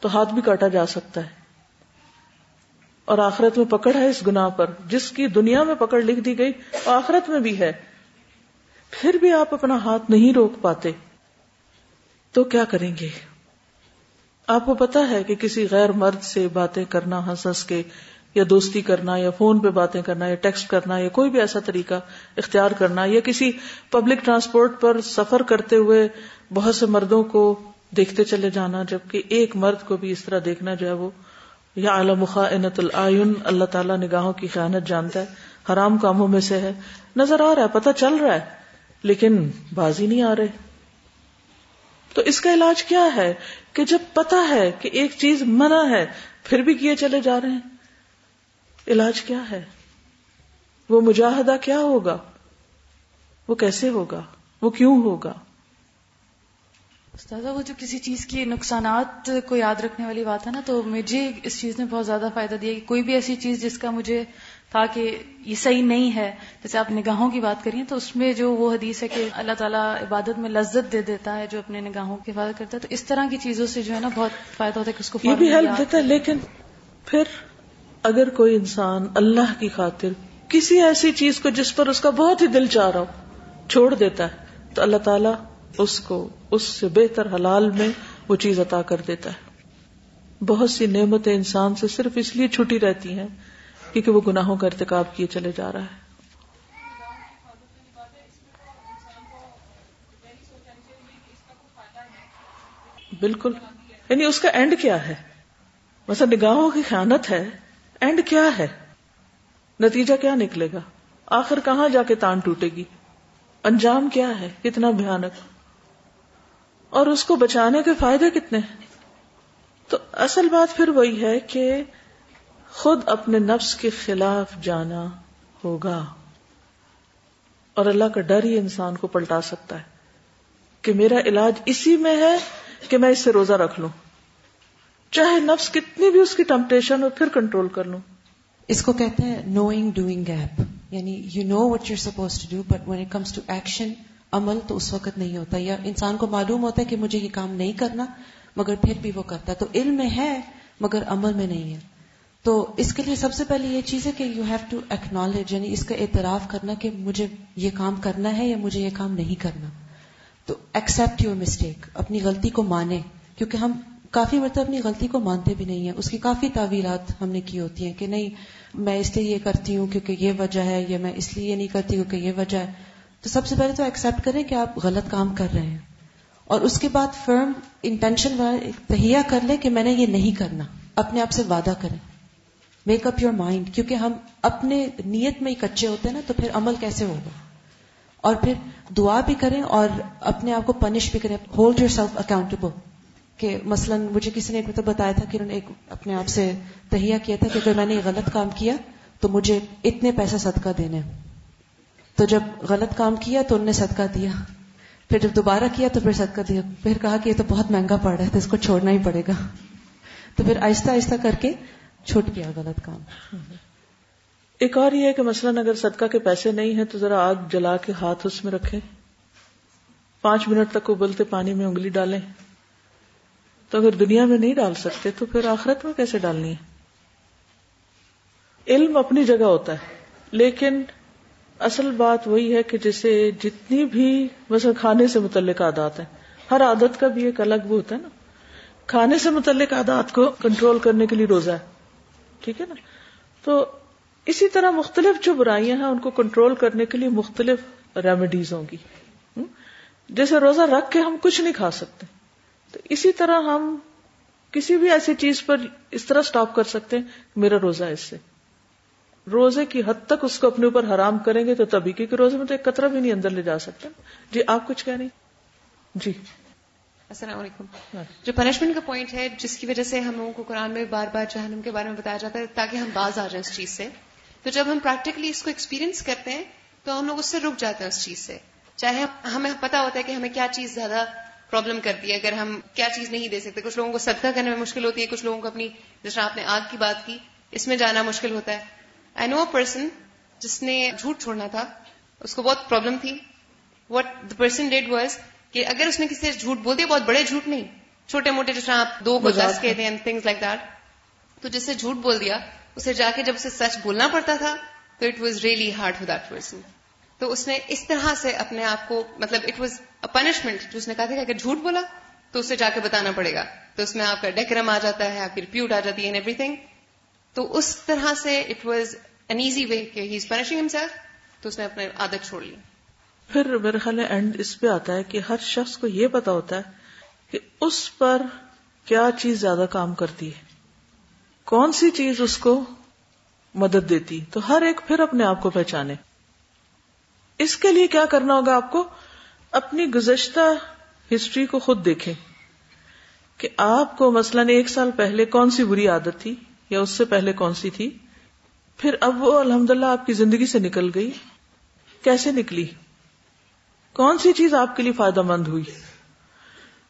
تو ہاتھ بھی کاٹا جا سکتا ہے۔ اور آخرت میں پکڑ ہے اس گنا پر، جس کی دنیا میں پکڑ لکھ دی گئی اور آخرت میں بھی ہے۔ پھر بھی آپ اپنا ہاتھ نہیں روک پاتے۔ تو کیا کریں گے؟ آپ کو پتا ہے کہ کسی غیر مرد سے باتیں کرنا، ہنس ہنس کے، یا دوستی کرنا، یا فون پہ باتیں کرنا، یا ٹیکسٹ کرنا، یا کوئی بھی ایسا طریقہ اختیار کرنا، یا کسی پبلک ٹرانسپورٹ پر سفر کرتے ہوئے بہت سے مردوں کو دیکھتے چلے جانا، جبکہ ایک مرد کو بھی اس طرح دیکھنا جو ہے وہ یا اعلی خائنت العین، اللہ تعالیٰ نگاہوں کی خیانت جانتا ہے، حرام کاموں میں سے ہے۔ نظر آ رہا ہے، پتہ چل رہا ہے، لیکن بازی نہیں آ رہے۔ تو اس کا علاج کیا ہے؟ کہ جب پتا ہے کہ ایک چیز منع ہے، پھر بھی کیے چلے جا رہے ہیں۔ علاج کیا ہے؟ وہ مجاہدہ کیا ہوگا؟ وہ کیسے ہوگا؟ وہ کیوں ہوگا؟ استاذہ وہ جو کسی چیز کی نقصانات کو یاد رکھنے والی بات ہے نا تو مجھے اس چیز نے بہت زیادہ فائدہ دیا کہ کوئی بھی ایسی چیز جس کا مجھے تھا کہ یہ صحیح نہیں ہے جیسے آپ نگاہوں کی بات کریے تو اس میں جو وہ حدیث ہے کہ اللہ تعالیٰ عبادت میں لذت دے دیتا ہے جو اپنے نگاہوں کی حفاظت کرتا ہے تو اس طرح کی چیزوں سے جو ہے نا بہت فائدہ ہوتا ہے کہ اس کو یہ بھی ہیلپ دیتا ہے لیکن پھر اگر کوئی انسان اللہ کی خاطر کسی ایسی چیز کو جس پر اس کا بہت ہی دل چاہ رہا ہو چھوڑ دیتا ہے تو اللہ تعالیٰ اس کو اس سے بہتر حلال میں وہ چیز عطا کر دیتا ہے۔ بہت سی نعمتیں انسان سے صرف اس لیے چھٹی رہتی ہیں کیونکہ وہ گناہوں کا ارتکاب کیے چلے جا رہا ہے۔ بالکل۔ یعنی اس کا اینڈ کیا ہے؟ مثلا نگاہوں کی خیانت ہے۔ اینڈ کیا ہے؟ نتیجہ کیا نکلے گا؟ آخر کہاں جا کے تان ٹوٹے گی؟ انجام کیا ہے؟ کتنا بھیانک۔ اور اس کو بچانے کے فائدے کتنے ہیں؟ تو اصل بات پھر وہی ہے کہ خود اپنے نفس کے خلاف جانا ہوگا۔ اور اللہ کا ڈر ہی انسان کو پلٹا سکتا ہے کہ میرا علاج اسی میں ہے کہ میں اس سے روزہ رکھ لوں۔ چاہے نفس کتنی بھی اس کی ٹمپٹیشن اور پھر کنٹرول کر لوں۔ اس کو کہتے ہیں نوئنگ ڈوئنگ گیپ یعنی you know what you suppose to do but when it comes to action عمل تو اس وقت نہیں ہوتا، یا انسان کو معلوم ہوتا ہے کہ مجھے یہ کام نہیں کرنا، مگر پھر بھی وہ کرتا تو علم میں ہے، مگر عمل میں نہیں ہے۔ تو اس کے لیے سب سے پہلے یہ چیز ہے کہ یو ہیو ٹو ایکنالج یعنی اس کا اعتراف کرنا کہ مجھے یہ کام کرنا ہے یا مجھے یہ کام نہیں کرنا۔ تو ایکسپٹ یور مسٹیک اپنی غلطی کو مانے، کیونکہ ہم کافی مرتبہ اپنی غلطی کو مانتے بھی نہیں ہیں۔ اس کی کافی تعویلات ہم نے کی ہوتی ہیں کہ نہیں، میں اس لیے یہ کرتی ہوں کیونکہ یہ وجہ ہے، یا میں اس لیے یہ نہیں کرتی کیونکہ یہ وجہ ہے۔ تو سب سے پہلے تو ایکسپٹ کریں کہ آپ غلط کام کر رہے ہیں۔ اور اس کے بعد فرم انٹینشن تہیا کر لیں کہ میں نے یہ نہیں کرنا۔ اپنے آپ سے وعدہ کریں۔ میک اپ یور مائنڈ کیونکہ ہم اپنے نیت میں ہی کچے ہوتے ہیں نا، تو پھر عمل کیسے ہوگا؟ اور پھر دعا بھی کریں اور اپنے آپ کو پنش بھی کریں۔ ہولڈ یور سیلف اکاؤنٹیبل کہ مثلا مجھے کسی نے ایک مطلب بتایا تھا کہ انہوں نے ایک اپنے آپ سے تہیا کیا تھا کہ اگر میں نے یہ غلط کام کیا تو مجھے اتنے پیسے صدقہ دینے تو جب غلط کام کیا تو انہوں نے صدقہ دیا۔ پھر جب دوبارہ کیا تو پھر صدقہ دیا۔ پھر کہا کہ یہ تو بہت مہنگا پڑ رہا ہے تو اس کو چھوڑنا ہی پڑے گا۔ تو پھر آہستہ آہستہ کر کے چھوٹ گیا غلط کام۔ ایک اور یہ ہے کہ مثلاً اگر صدقہ کے پیسے نہیں ہیں تو ذرا آگ جلا کے ہاتھ اس میں رکھے پانچ منٹ تک ابلتے پانی میں انگلی ڈالیں۔ تو اگر دنیا میں نہیں ڈال سکتے تو پھر آخرت میں کیسے ڈالنی ہے؟ علم اپنی جگہ ہوتا ہے، لیکن اصل بات وہی ہے کہ جسے جتنی بھی مثلا کھانے سے متعلق عادات ہیں، ہر عادت کا بھی ایک الگ وہ ہوتا ہے نا۔ کھانے سے متعلق عادات کو کنٹرول کرنے کے لیے روزہ ہے، ٹھیک ہے نا؟ تو اسی طرح مختلف جو برائیاں ہیں، ان کو کنٹرول کرنے کے لیے مختلف ریمیڈیز ہوں گی۔ جیسے روزہ رکھ کے ہم کچھ نہیں کھا سکتے۔ تو اسی طرح ہم کسی بھی ایسی چیز پر اس طرح سٹاپ کر سکتے ہیں، میرا روزہ اس سے۔ روزے کی حد تک اس کو اپنے اوپر حرام کریں گے تو تبھی کیونکہ روزے میں تو ایک قطرہ بھی نہیں اندر لے جا سکتا۔ جی آپ کچھ کہہ رہی جی۔ السلام علیکم۔ جو پنشمنٹ کا پوائنٹ ہے جس کی وجہ سے ہم لوگوں کو قرآن میں بار بار جہنم کے بارے میں بتایا جاتا ہے تاکہ ہم باز آ جائیں اس چیز سے۔ تو جب ہم پریکٹیکلی اس کو ایکسپیرینس کرتے ہیں تو ہم لوگ اس سے رک جاتے ہیں اس چیز سے۔ چاہے ہمیں پتا ہوتا ہے کہ ہمیں کیا چیز زیادہ پرابلم کرتی ہے اگر ہم کیا چیز نہیں دے سکتے۔ کچھ لوگوں کو صدقہ کرنے میں مشکل ہوتی ہے کچھ لوگوں کو اپنی جس طرح آپ نے آگ کی بات کی اس میں جانا مشکل ہوتا ہے۔ آئی نو اے پرسن جس نے جھوٹ چھوڑنا تھا اس کو بہت پرابلم تھی۔ What the person did was کہ اگر اس نے کسی سے جھوٹ بول دیا بہت بڑے جھوٹ نہیں چھوٹے موٹے جس طرح آپ دو کو دس کہتے ہیں تھنگس لائک دیٹ تو جس سے جھوٹ بول دیا اسے جا کے جب اسے سچ بولنا پڑتا تھا تو it was really hard for that person تو اس نے اس طرح سے اپنے آپ کو مطلب اٹ واز اے پنشمنٹ جو اس نے کہا تھا کہ اگر جھوٹ بولا تو اسے جا کے بتانا پڑے گا۔ تو اس میں آپ کا ڈیکرم آ جاتا ہے آپ کی ریپیوٹ آ جاتی ہے ایوری تھنگ تو اس طرح سے it was an easy way کہ ہی از پنشنگ ہمسیلف تو اس نے اپنے عادت چھوڑ لی۔ پھر میرے خیال ہے اینڈ اس پہ آتا ہے کہ ہر شخص کو یہ پتا ہوتا ہے کہ اس پر کیا چیز زیادہ کام کرتی ہے۔ کون سی چیز اس کو مدد دیتی؟ تو ہر ایک پھر اپنے آپ کو پہچانے۔ اس کے لیے کیا کرنا ہوگا آپ کو؟ اپنی گزشتہ ہسٹری کو خود دیکھیں کہ آپ کو مثلاً ایک سال پہلے کون سی بری عادت تھی یا اس سے پہلے کون سی تھی؟ پھر اب وہ الحمد للہ آپ کی زندگی سے نکل گئی۔ کیسے نکلی؟ کون سی چیز آپ کے لیے فائدہ مند ہوئی؟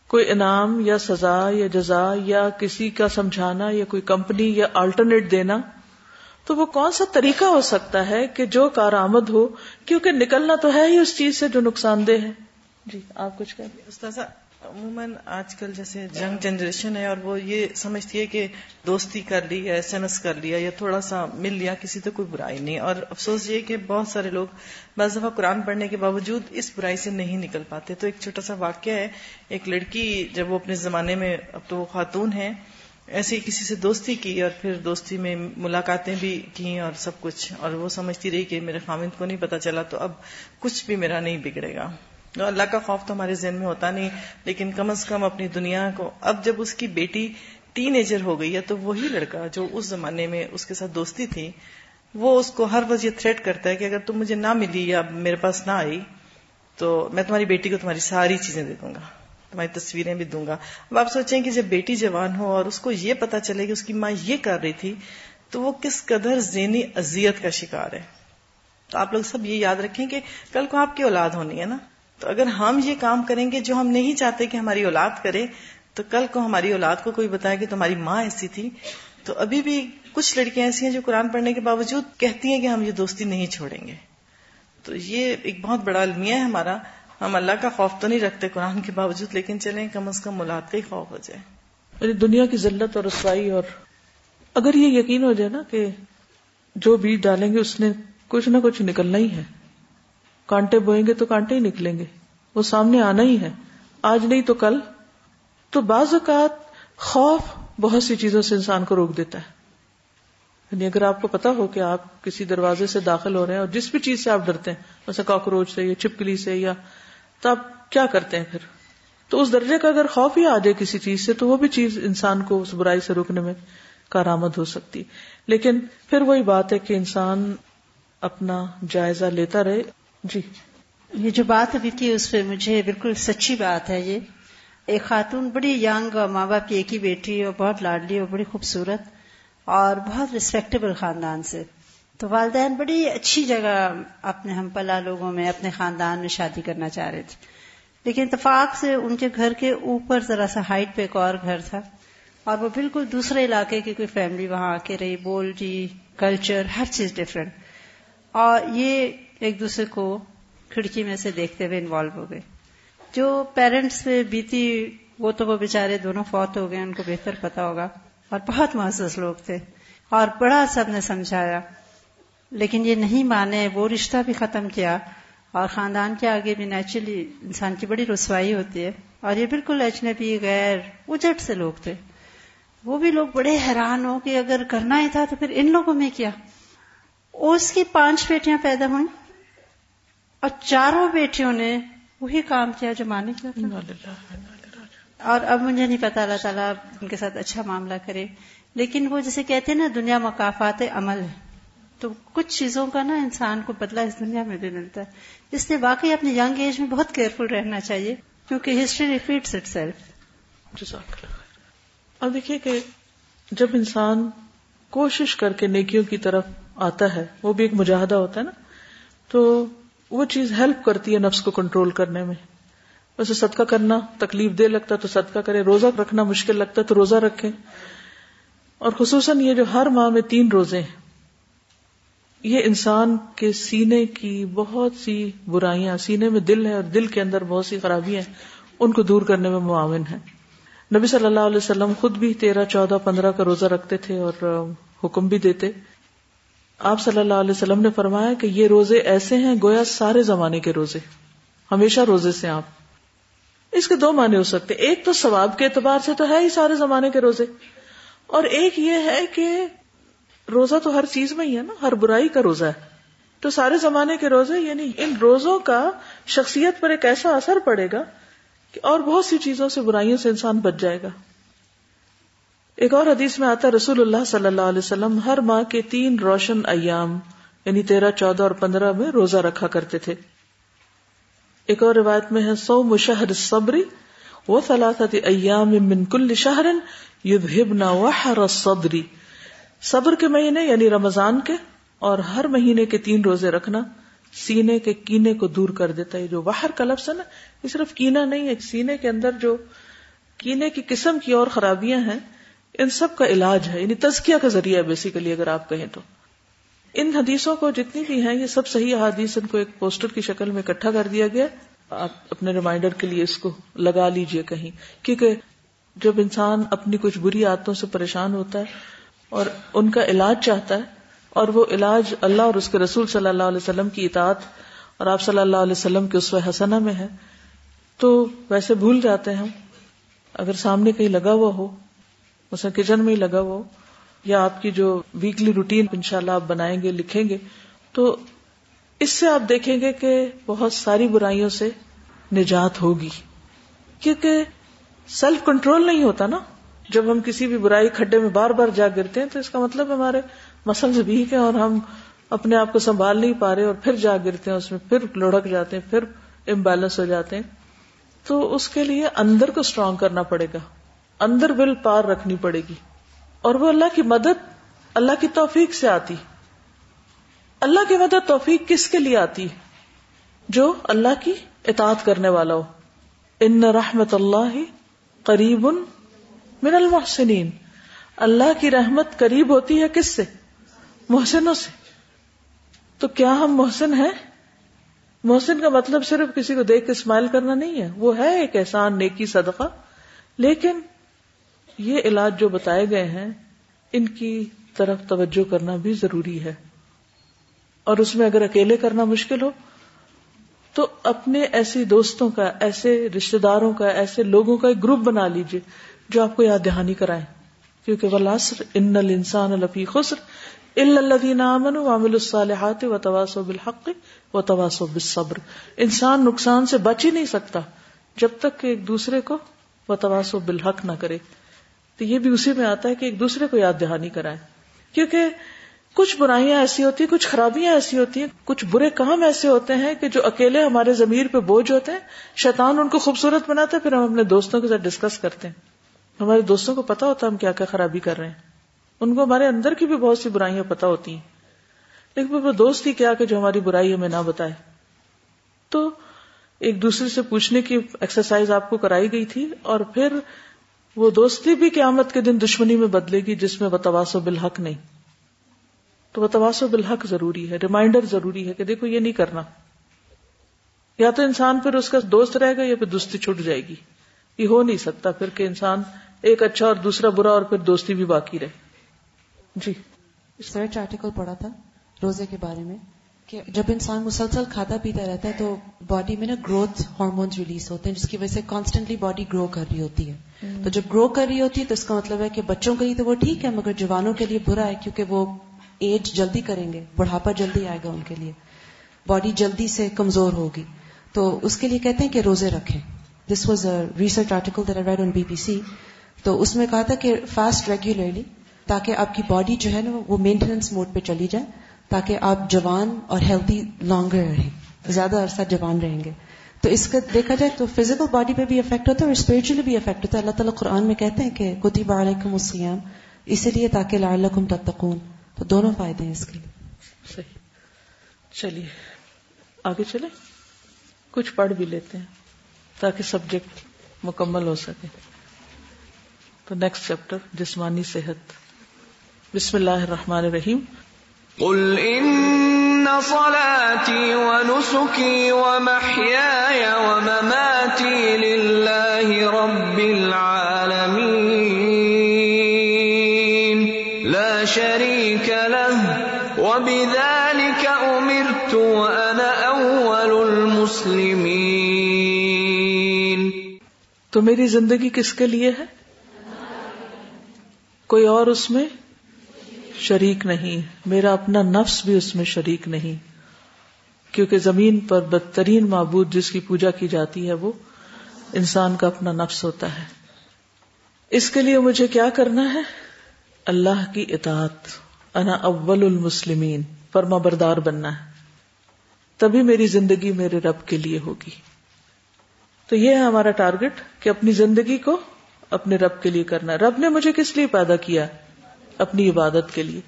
کوئی انعام یا سزا یا جزا یا کسی کا سمجھانا یا کوئی کمپنی یا آلٹرنیٹ دینا؟ تو وہ کون سا طریقہ ہو سکتا ہے کہ جو کارآمد ہو؟ کیونکہ نکلنا تو ہے ہی اس چیز سے جو نقصان دہ ہے۔ جی آپ کچھ استاذہ عموماً آج کل جیسے جنگ جنریشن ہے اور وہ یہ سمجھتی ہے کہ دوستی کر لی یا ایس ایم ایس کر لیا یا تھوڑا سا مل لیا، کسی تو کوئی برائی نہیں۔ اور افسوس یہ کہ بہت سارے لوگ بعض دفعہ قرآن پڑھنے کے باوجود اس برائی سے نہیں نکل پاتے۔ تو ایک چھوٹا سا واقعہ ہے، ایک لڑکی جب وہ اپنے زمانے میں، اب تو وہ خاتون ہے ایسے ہی کسی سے دوستی کی اور پھر دوستی میں ملاقاتیں بھی کی اور سب کچھ۔ اور وہ سمجھتی رہی کہ میرے خامند کو نہیں پتا چلا، تو اب کچھ بھی میرا نہیں بگڑے گا۔ اللہ کا خوف تو ہمارے ذہن میں ہوتا نہیں، لیکن کم از کم اپنی دنیا کو، اب جب اس کی بیٹی ٹین ایجر ہو گئی ہے تو وہی لڑکا جو اس زمانے میں اس کے ساتھ دوستی تھی، وہ اس کو ہر وقت یہ تھریٹ کرتا ہے کہ اگر تم مجھے نہ ملی یا میرے پاس نہ آئی تو میں تمہاری بیٹی کو تمہاری ساری چیزیں دے دوں گا، تمہاری تصویریں بھی دوں گا۔ اب آپ سوچیں کہ جب بیٹی جوان ہو اور اس کو یہ پتا چلے کہ اس کی ماں یہ کر رہی تھی، تو وہ کس قدر ذہنی اذیت کا شکار ہے۔ تو آپ لوگ سب یہ یاد رکھیں کہ کل کو آپ کی اولاد ہونی ہے نا؟ تو اگر ہم یہ کام کریں گے جو ہم نہیں چاہتے کہ ہماری اولاد کرے، تو کل کو ہماری اولاد کو کوئی بتائے کہ تمہاری ماں ایسی تھی۔ تو ابھی بھی کچھ لڑکیاں ایسی ہیں جو قرآن پڑھنے کے باوجود کہتی ہیں کہ ہم یہ دوستی نہیں چھوڑیں گے۔ تو یہ ایک بہت بڑا المیہ ہے ہمارا۔ ہم اللہ کا خوف تو نہیں رکھتے قرآن کے باوجود، لیکن چلیں کم از کم اولاد کا ہی خوف ہو جائے۔ یعنی دنیا کی ذلت اور رسوائی اور اگر یہ یقین ہو جائے نا کہ جو بیج ڈالیں گے اس نے کچھ نہ کچھ نکلنا ہی ہے۔ کانٹے بوئیں گے تو کانٹے ہی نکلیں گے۔ وہ سامنے آنا ہی ہے۔ آج نہیں تو کل۔ تو بعض اوقات خوف بہت سی چیزوں سے انسان کو روک دیتا ہے۔ یعنی اگر آپ کو پتا ہو کہ آپ کسی دروازے سے داخل ہو رہے ہیں اور جس بھی چیز سے آپ ڈرتے ہیں جیسے کاکروچ سے یا چپکلی سے یا تو آپ کیا کرتے ہیں پھر؟ تو اس درجے کا اگر خوف ہی آ جائے کسی چیز سے، تو وہ بھی چیز انسان کو اس برائی سے روکنے میں کارآمد ہو سکتی۔ لیکن پھر وہی بات ہے کہ انسان اپنا جائزہ لیتا رہے۔ جی۔ یہ جو بات ابھی کی اس پہ مجھے بالکل سچی بات ہے یہ۔ ایک خاتون بڑی ینگ اور ماں باپ کی ایک ہی بیٹی اور بہت لاڈلی اور بڑی خوبصورت اور بہت ریسپیکٹیبل خاندان سے۔ تو والدین بڑی اچھی جگہ اپنے ہم پلا لوگوں میں، اپنے خاندان میں شادی کرنا چاہ رہے تھے۔ لیکن اتفاق سے ان کے گھر کے اوپر ذرا سا ہائٹ پہ ایک اور گھر تھا اور وہ بالکل دوسرے علاقے کی کوئی فیملی وہاں آ کے رہی، بول جی کلچر ہر چیز ڈفرینٹ اور یہ ایک دوسرے کو کھڑکی میں سے دیکھتے ہوئے انوالو ہو گئے۔ جو پیرنٹس پہ بیتی وہ تو وہ بےچارے دونوں فوت ہو گئے، ان کو بہتر پتا ہوگا۔ اور بہت محسوس لوگ تھے۔ اور بڑا سب نے سمجھایا۔ لیکن یہ نہیں مانے، وہ رشتہ بھی ختم کیا۔ اور خاندان کے آگے بھی نیچرلی انسان کی بڑی رسوائی ہوتی ہے۔ اور یہ بالکل اجنبی، غیر اجٹ سے لوگ تھے۔ وہ بھی لوگ بڑے حیران ہو کہ اگر کرنا ہی تھا تو پھر ان لوگوں میں کیا؟ اس کی پانچ بیٹیاں پیدا ہوئیں۔ اور چاروں بیٹیوں نے وہی کام کیا جو مانے کیا تھا۔ اور اب مجھے نہیں پتا اللہ تعالیٰ ان کے ساتھ اچھا معاملہ کرے۔ لیکن وہ جیسے کہتے ہیں نا، دنیا مقافات عمل ہے۔ تو کچھ چیزوں کا نا انسان کو بدلا اس دنیا میں بھی ملتا ہے۔ اس لیے واقعی اپنی ینگ ایج میں بہت کیئرفل رہنا چاہیے، کیونکہ ہسٹری ریپیٹس اٹ سیلف۔ اور دیکھیے کہ جب انسان کوشش کر کے نیکیوں کی طرف آتا ہے، وہ بھی ایک مجاہدہ ہوتا ہے نا، تو وہ چیز ہیلپ کرتی ہے نفس کو کنٹرول کرنے میں۔ ویسے صدقہ کرنا، تکلیف دے لگتا تو صدقہ کرے، روزہ رکھنا مشکل لگتا تو روزہ رکھے اور خصوصاً یہ جو ہر ماہ میں تین روزے ہیں، یہ انسان کے سینے کی بہت سی برائیاں، سینے میں دل ہے اور دل کے اندر بہت سی خرابیاں ہیں، ان کو دور کرنے میں معاون ہے نبی صلی اللہ علیہ وسلم خود بھی تیرہ، چودہ، پندرہ کا روزہ رکھتے تھے اور حکم بھی دیتے۔ آپ صلی اللہ علیہ وسلم نے فرمایا کہ یہ روزے ایسے ہیں گویا سارے زمانے کے روزے ہمیشہ روزے سے آپ اس کے دو معنی ہو سکتے ایک تو ثواب کے اعتبار سے تو ہے ہی سارے زمانے کے روزے اور ایک یہ ہے کہ روزہ تو ہر چیز میں ہی ہے نا، ہر برائی کا روزہ ہے۔ تو سارے زمانے کے روزے یعنی ان روزوں کا شخصیت پر ایک ایسا اثر پڑے گا کہ اور بہت سی چیزوں سے برائیوں سے انسان بچ جائے گا۔ ایک اور حدیث میں آتا رسول اللہ صلی اللہ علیہ وسلم ہر ماہ کے تین روشن ایام یعنی تیرہ، چودہ اور پندرہ میں روزہ رکھا کرتے تھے۔ ایک اور روایت میں ہے سو مشہر صبری وہ ثلاثت ایام من کل شہر یذہبنا وحر الصدری صبر کے مہینے یعنی رمضان کے، اور ہر مہینے کے تین روزے رکھنا سینے کے کینے کو دور کر دیتا ہے۔ جو باہر کا لفظ ہے نا، یہ صرف کینا نہیں ہے، سینے کے اندر جو کینے کی قسم کی اور خرابیاں ہیں ان سب کا علاج ہے یعنی تزکیہ کا ذریعہ ہے بیسیکلی اگر آپ کہیں تو۔ ان حدیثوں کو جتنی بھی ہیں، یہ سب صحیح حدیث ان کو ایک پوسٹر کی شکل میں اکٹھا کر دیا گیا۔ آپ اپنے ریمائنڈر کے لیے اس کو لگا لیجیے کہیں۔ کیونکہ جب انسان اپنی کچھ بری عادتوں سے پریشان ہوتا ہے اور ان کا علاج چاہتا ہے، اور وہ علاج اللہ اور اس کے رسول صلی اللہ علیہ وسلم کی اطاعت اور آپ صلی اللہ علیہ وسلم کے اس حسنہ میں ہے، تو ویسے بھول جاتے ہیں اگر سامنے کہیں لگا ہوا ہو مثلا کچن میں ہی لگا ہو، یا آپ کی جو ویکلی روٹین ان شاء اللہ آپ بنائیں گے، لکھیں گے۔ تو اس سے آپ دیکھیں گے کہ بہت ساری برائیوں سے نجات ہوگی۔ کیونکہ سیلف کنٹرول نہیں ہوتا نا۔ جب ہم کسی بھی برائی کھڈے میں بار بار جا گرتے ہیں، تو اس کا مطلب ہمارے مسلس ویک ہیں اور ہم اپنے آپ کو سنبھال نہیں پا رہے اور پھر جا گرتے ہیں، اس میں پھر لڑک جاتے ہیں، پھر امبیلنس ہو جاتے ہیں۔ تو اس کے لیے اندر کو اسٹرانگ کرنا پڑے گا۔ اندر ول پار رکھنی پڑے گی اور وہ اللہ کی مدد اللہ کی توفیق سے آتی اللہ کی مدد توفیق کس کے لیے آتی جو اللہ کی اطاعت کرنے والا ہو۔ ان رحمت اللہ قریب من المحسنین۔ اللہ کی رحمت قریب ہوتی ہے کس سے؟ محسنوں سے۔ تو کیا ہم محسن ہیں؟ محسن کا مطلب صرف کسی کو دیکھ کے اسمائل کرنا نہیں ہے۔ وہ ہے ایک احسان، نیکی، صدقہ۔ لیکن یہ علاج جو بتائے گئے ہیں، ان کی طرف توجہ کرنا بھی ضروری ہے۔ اور اس میں اگر اکیلے کرنا مشکل ہو، تو اپنے ایسے دوستوں کا، ایسے رشتے داروں کا، ایسے لوگوں کا ایک گروپ بنا لیجیے جو آپ کو یاد دہانی کرائیں۔ کیونکہ ولاسر ان الانسان لفی خسر الا الذين امنوا وعملوا الصالحات وتواصوا بالحق وتواصوا بالصبر۔ انسان نقصان سے بچ ہی نہیں سکتا جب تک کہ ایک دوسرے کو وتواصوا بالحق نہ کرے۔ تو یہ بھی اسی میں آتا ہے کہ ایک دوسرے کو یاد دہانی کرائیں۔ کیونکہ کچھ برائیاں ایسی ہوتی ہیں، کچھ خرابیاں ایسی ہوتی ہیں، کچھ برے کام ایسے ہوتے ہیں کہ جو اکیلے ہمارے ضمیر پہ بوجھ ہوتے ہیں، شیطان ان کو خوبصورت بناتا ہے، پھر ہم اپنے دوستوں کے ساتھ ڈسکس کرتے ہیں۔ ہمارے دوستوں کو پتا ہوتا ہے ہم کیا کیا خرابی کر رہے ہیں۔ ان کو ہمارے اندر کی بھی بہت سی برائیاں پتا ہوتی ہیں۔ لیکن وہ دوست ہی کیا کہ جو ہماری برائی ہمیں نہ بتائے۔ تو ایک دوسرے سے پوچھنے کی ایکسرسائز آپ کو کرائی گئی تھی اور پھر وہ دوستی بھی قیامت کے دن دشمنی میں بدلے گی جس میں بتواس و بالحق نہیں۔ تو بتواس و بالحق ضروری ہے ریمائنڈر ضروری ہے کہ دیکھو یہ نہیں کرنا۔ یا تو انسان پھر اس کا دوست رہے گا یا پھر دوستی چھٹ جائے گی۔ یہ ہو نہیں سکتا پھر کہ انسان ایک اچھا اور دوسرا برا اور پھر دوستی بھی باقی رہے۔ جی۔ سرچ آرٹیکل پڑھا تھا روزے کے بارے میں۔ کہ جب انسان مسلسل کھاتا پیتا رہتا ہے تو باڈی میں نا گروتھ ہارمونس ریلیز ہوتے ہیں جس کی وجہ سے کانسٹنٹلی باڈی گرو کر رہی ہوتی ہے۔ تو جب گرو کر رہی ہوتی ہے تو اس کا مطلب ہے کہ بچوں کے لیے تو وہ ٹھیک ہے مگر جوانوں کے لیے برا ہے کیونکہ وہ ایج جلدی کریں گے بڑھاپا جلدی آئے گا ان کے لیے۔ باڈی جلدی سے کمزور ہوگی۔ تو اس کے لیے کہتے ہیں کہ روزے رکھیں۔ This was a research article read on B B C تو اس میں کہا تھا کہ فاسٹ ریگولرلی تاکہ آپ کی باڈی جو ہے نا وہ مینٹیننس موڈ پہ چلی جائے۔ تاکہ آپ جوان اور ہیلتھی لانگر رہیں۔ زیادہ عرصہ جوان رہیں گے۔ تو اس کا دیکھا جائے تو فزیکل باڈی پہ بھی افیکٹ ہوتا ہے اور اسپرچلی بھی افیکٹ ہوتا ہے۔ اللہ تعالیٰ قرآن میں کہتے ہیں کہ کتب علیکم السیام اسی لیے تاکہ لعلکم تتقون۔ تو دونوں فائدے ہیں اس کے لیے۔ صحیح۔ چلیے، آگے چلے کچھ پڑھ بھی لیتے ہیں تاکہ سبجیکٹ مکمل ہو سکے۔ تو نیکسٹ چیپٹر جسمانی صحت۔ بسم اللہ الرحمن الرحیم۔ قل ان صلاتي ونسكي ومحياي ومماتي لله رب العالمين. لا شريك له، وبذلك امرت وانا اول المسلمين. تو میری زندگی کس کے لیے ہے؟ کوئی اور اس میں؟ شریک نہیں۔ میرا اپنا نفس بھی اس میں شریک نہیں۔ کیونکہ زمین پر بدترین معبود جس کی پوجا کی جاتی ہے، وہ انسان کا اپنا نفس ہوتا ہے۔ اس کے لیے مجھے کیا کرنا ہے؟ اللہ کی اطاعت۔ انا اول المسلمین۔ فرما بردار بننا ہے۔ تبھی میری زندگی میرے رب کے لیے ہوگی۔ تو یہ ہے ہمارا ٹارگٹ کہ اپنی زندگی کو اپنے رب کے لیے کرنا۔ رب نے مجھے کس لیے پیدا کیا؟ اپنی عبادت کے لیے۔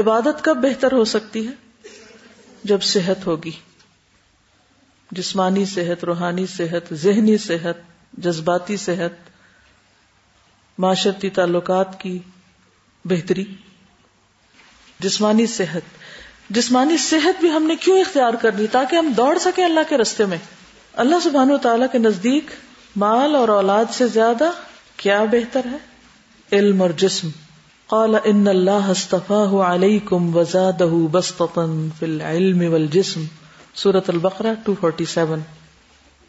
عبادت کب بہتر ہو سکتی ہے؟ جب صحت ہوگی۔ جسمانی صحت، روحانی صحت، ذہنی صحت، جذباتی صحت، معاشرتی تعلقات کی بہتری۔ جسمانی صحت۔ جسمانی صحت بھی ہم نے کیوں اختیار کر دی؟ تاکہ ہم دوڑ سکیں اللہ کے رستے میں۔ اللہ سبحان و تعالیٰ کے نزدیک مال اور اولاد سے زیادہ کیا بہتر ہے؟ علم اور جسم۔ قال ان اللہ اصطفاہ علیکم وزادہ بسطتا فی العلم والجسم. سورة البقرہ 247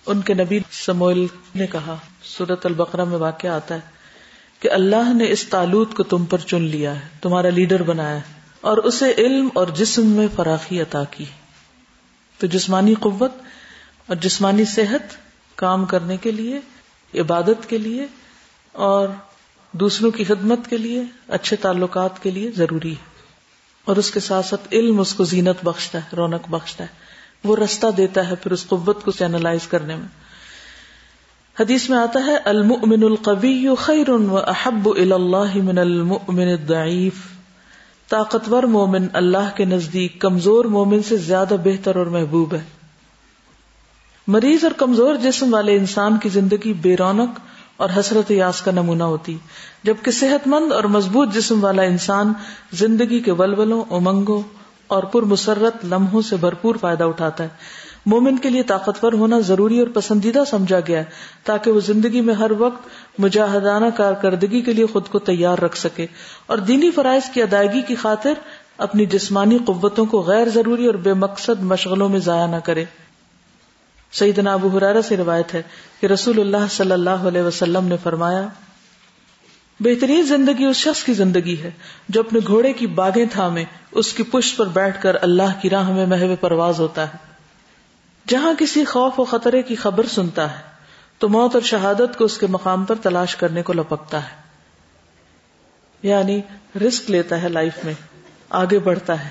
ان کے نبی سموئل نے کہا سورت البقرہ میں واقع آتا ہے کہ اللہ نے اس تالوت کو تم پر چن لیا ہے، تمہارا لیڈر بنایا ہے، اور اسے علم اور جسم میں فراخی عطا کی تو جسمانی قوت اور جسمانی صحت کام کرنے کے لیے، عبادت کے لیے اور دوسروں کی خدمت کے لیے، اچھے تعلقات کے لیے ضروری ہے۔ اور اس کے ساتھ ساتھ علم اس کو زینت بخشتا ہے، رونق بخشتا ہے۔ وہ رستہ دیتا ہے پھر اس قوت کو چینلائز کرنے میں۔ حدیث میں آتا ہے، المؤمن القوی خیر و احب اللہ من المؤمن الضعیف۔ طاقتور مومن اللہ کے نزدیک کمزور مومن سے زیادہ بہتر اور محبوب ہے۔ مریض اور کمزور جسم والے انسان کی زندگی بے رونق اور حسرت یاس کا نمونہ ہوتی۔ جبکہ صحت مند اور مضبوط جسم والا انسان زندگی کے ولولوں، امنگوں اور پر مسرت لمحوں سے بھرپور فائدہ اٹھاتا ہے۔ مومن کے لیے طاقتور ہونا ضروری اور پسندیدہ سمجھا گیا ہے، تاکہ وہ زندگی میں ہر وقت مجاہدانہ کارکردگی کے لیے خود کو تیار رکھ سکے۔ اور دینی فرائض کی ادائیگی کی خاطر اپنی جسمانی قوتوں کو غیر ضروری اور بے مقصد مشغلوں میں ضائع نہ کرے۔ سیدنا ابو حرارہ سے روایت ہے کہ رسول اللہ صلی اللہ علیہ وسلم نے فرمایا، بہترین زندگی اس شخص کی زندگی ہے جو اپنے گھوڑے کی باغیں تھامے، اس کی پشت پر بیٹھ کر اللہ کی راہ میں محو پرواز ہوتا ہے۔ جہاں کسی خوف و خطرے کی خبر سنتا ہے، تو موت اور شہادت کو اس کے مقام پر تلاش کرنے کو لپکتا ہے۔ یعنی رسک لیتا ہے لائف میں، آگے بڑھتا ہے۔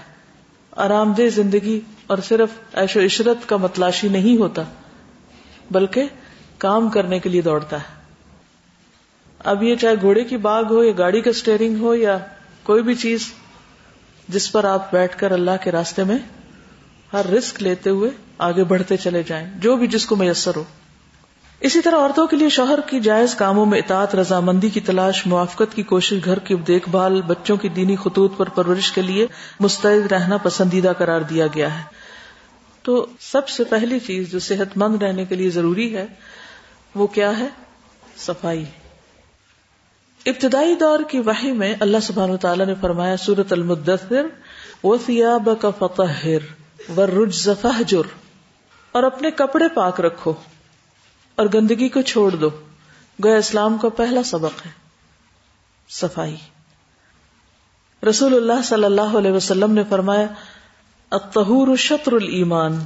آرام دہ زندگی اور صرف ایش و عشرت کا متلاشی نہیں ہوتا، بلکہ کام کرنے کے لیے دوڑتا ہے۔ اب یہ چاہے گھوڑے کی باغ ہو یا گاڑی کا اسٹیئرنگ ہو یا کوئی بھی چیز، جس پر آپ بیٹھ کر اللہ کے راستے میں ہر رسک لیتے ہوئے آگے بڑھتے چلے جائیں، جو بھی جس کو میسر ہو۔ اسی طرح عورتوں کے لیے شوہر کی جائز کاموں میں اطاعت، رضامندی کی تلاش، موافقت کی کوشش، گھر کی دیکھ بھال، بچوں کی دینی خطوط پر پرورش کے لیے مستعد رہنا پسندیدہ قرار دیا گیا ہے۔ تو سب سے پہلی چیز جو صحت مند رہنے کے لیے ضروری ہے، وہ کیا ہے؟ صفائی۔ ابتدائی دور کی وحی میں اللہ سبحان تعالیٰ نے فرمایا سورت المدثر و سیاب کا فتح اور اپنے کپڑے پاک رکھو۔ اور گندگی کو چھوڑ دو۔ گیا اسلام کا پہلا سبق ہے۔ صفائی۔ رسول اللہ صلی اللہ علیہ وسلم نے فرمایا، الطہور شطر الایمان۔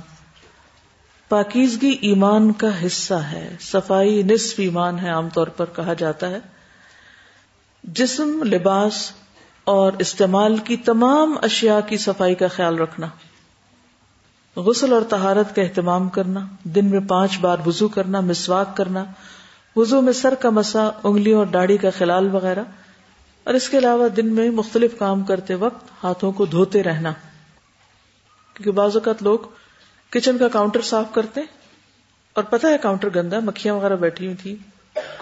پاکیزگی ایمان کا حصہ ہے۔ صفائی نصف ایمان ہے عام طور پر کہا جاتا ہے۔ جسم، لباس اور استعمال کی تمام اشیاء کی صفائی کا خیال رکھنا۔ غسل اور تہارت کا اہتمام کرنا، دن میں پانچ بار وضو کرنا، مسواک کرنا، وضو میں سر کا مسا، انگلیوں اور داڑھی کا خلال وغیرہ، اور اس کے علاوہ دن میں مختلف کام کرتے وقت ہاتھوں کو دھوتے رہنا۔ کیونکہ بعض اوقات لوگ کچن کا کاؤنٹر صاف کرتے اور پتہ ہے کاؤنٹر گندا مکھیاں وغیرہ بیٹھی ہوئی تھی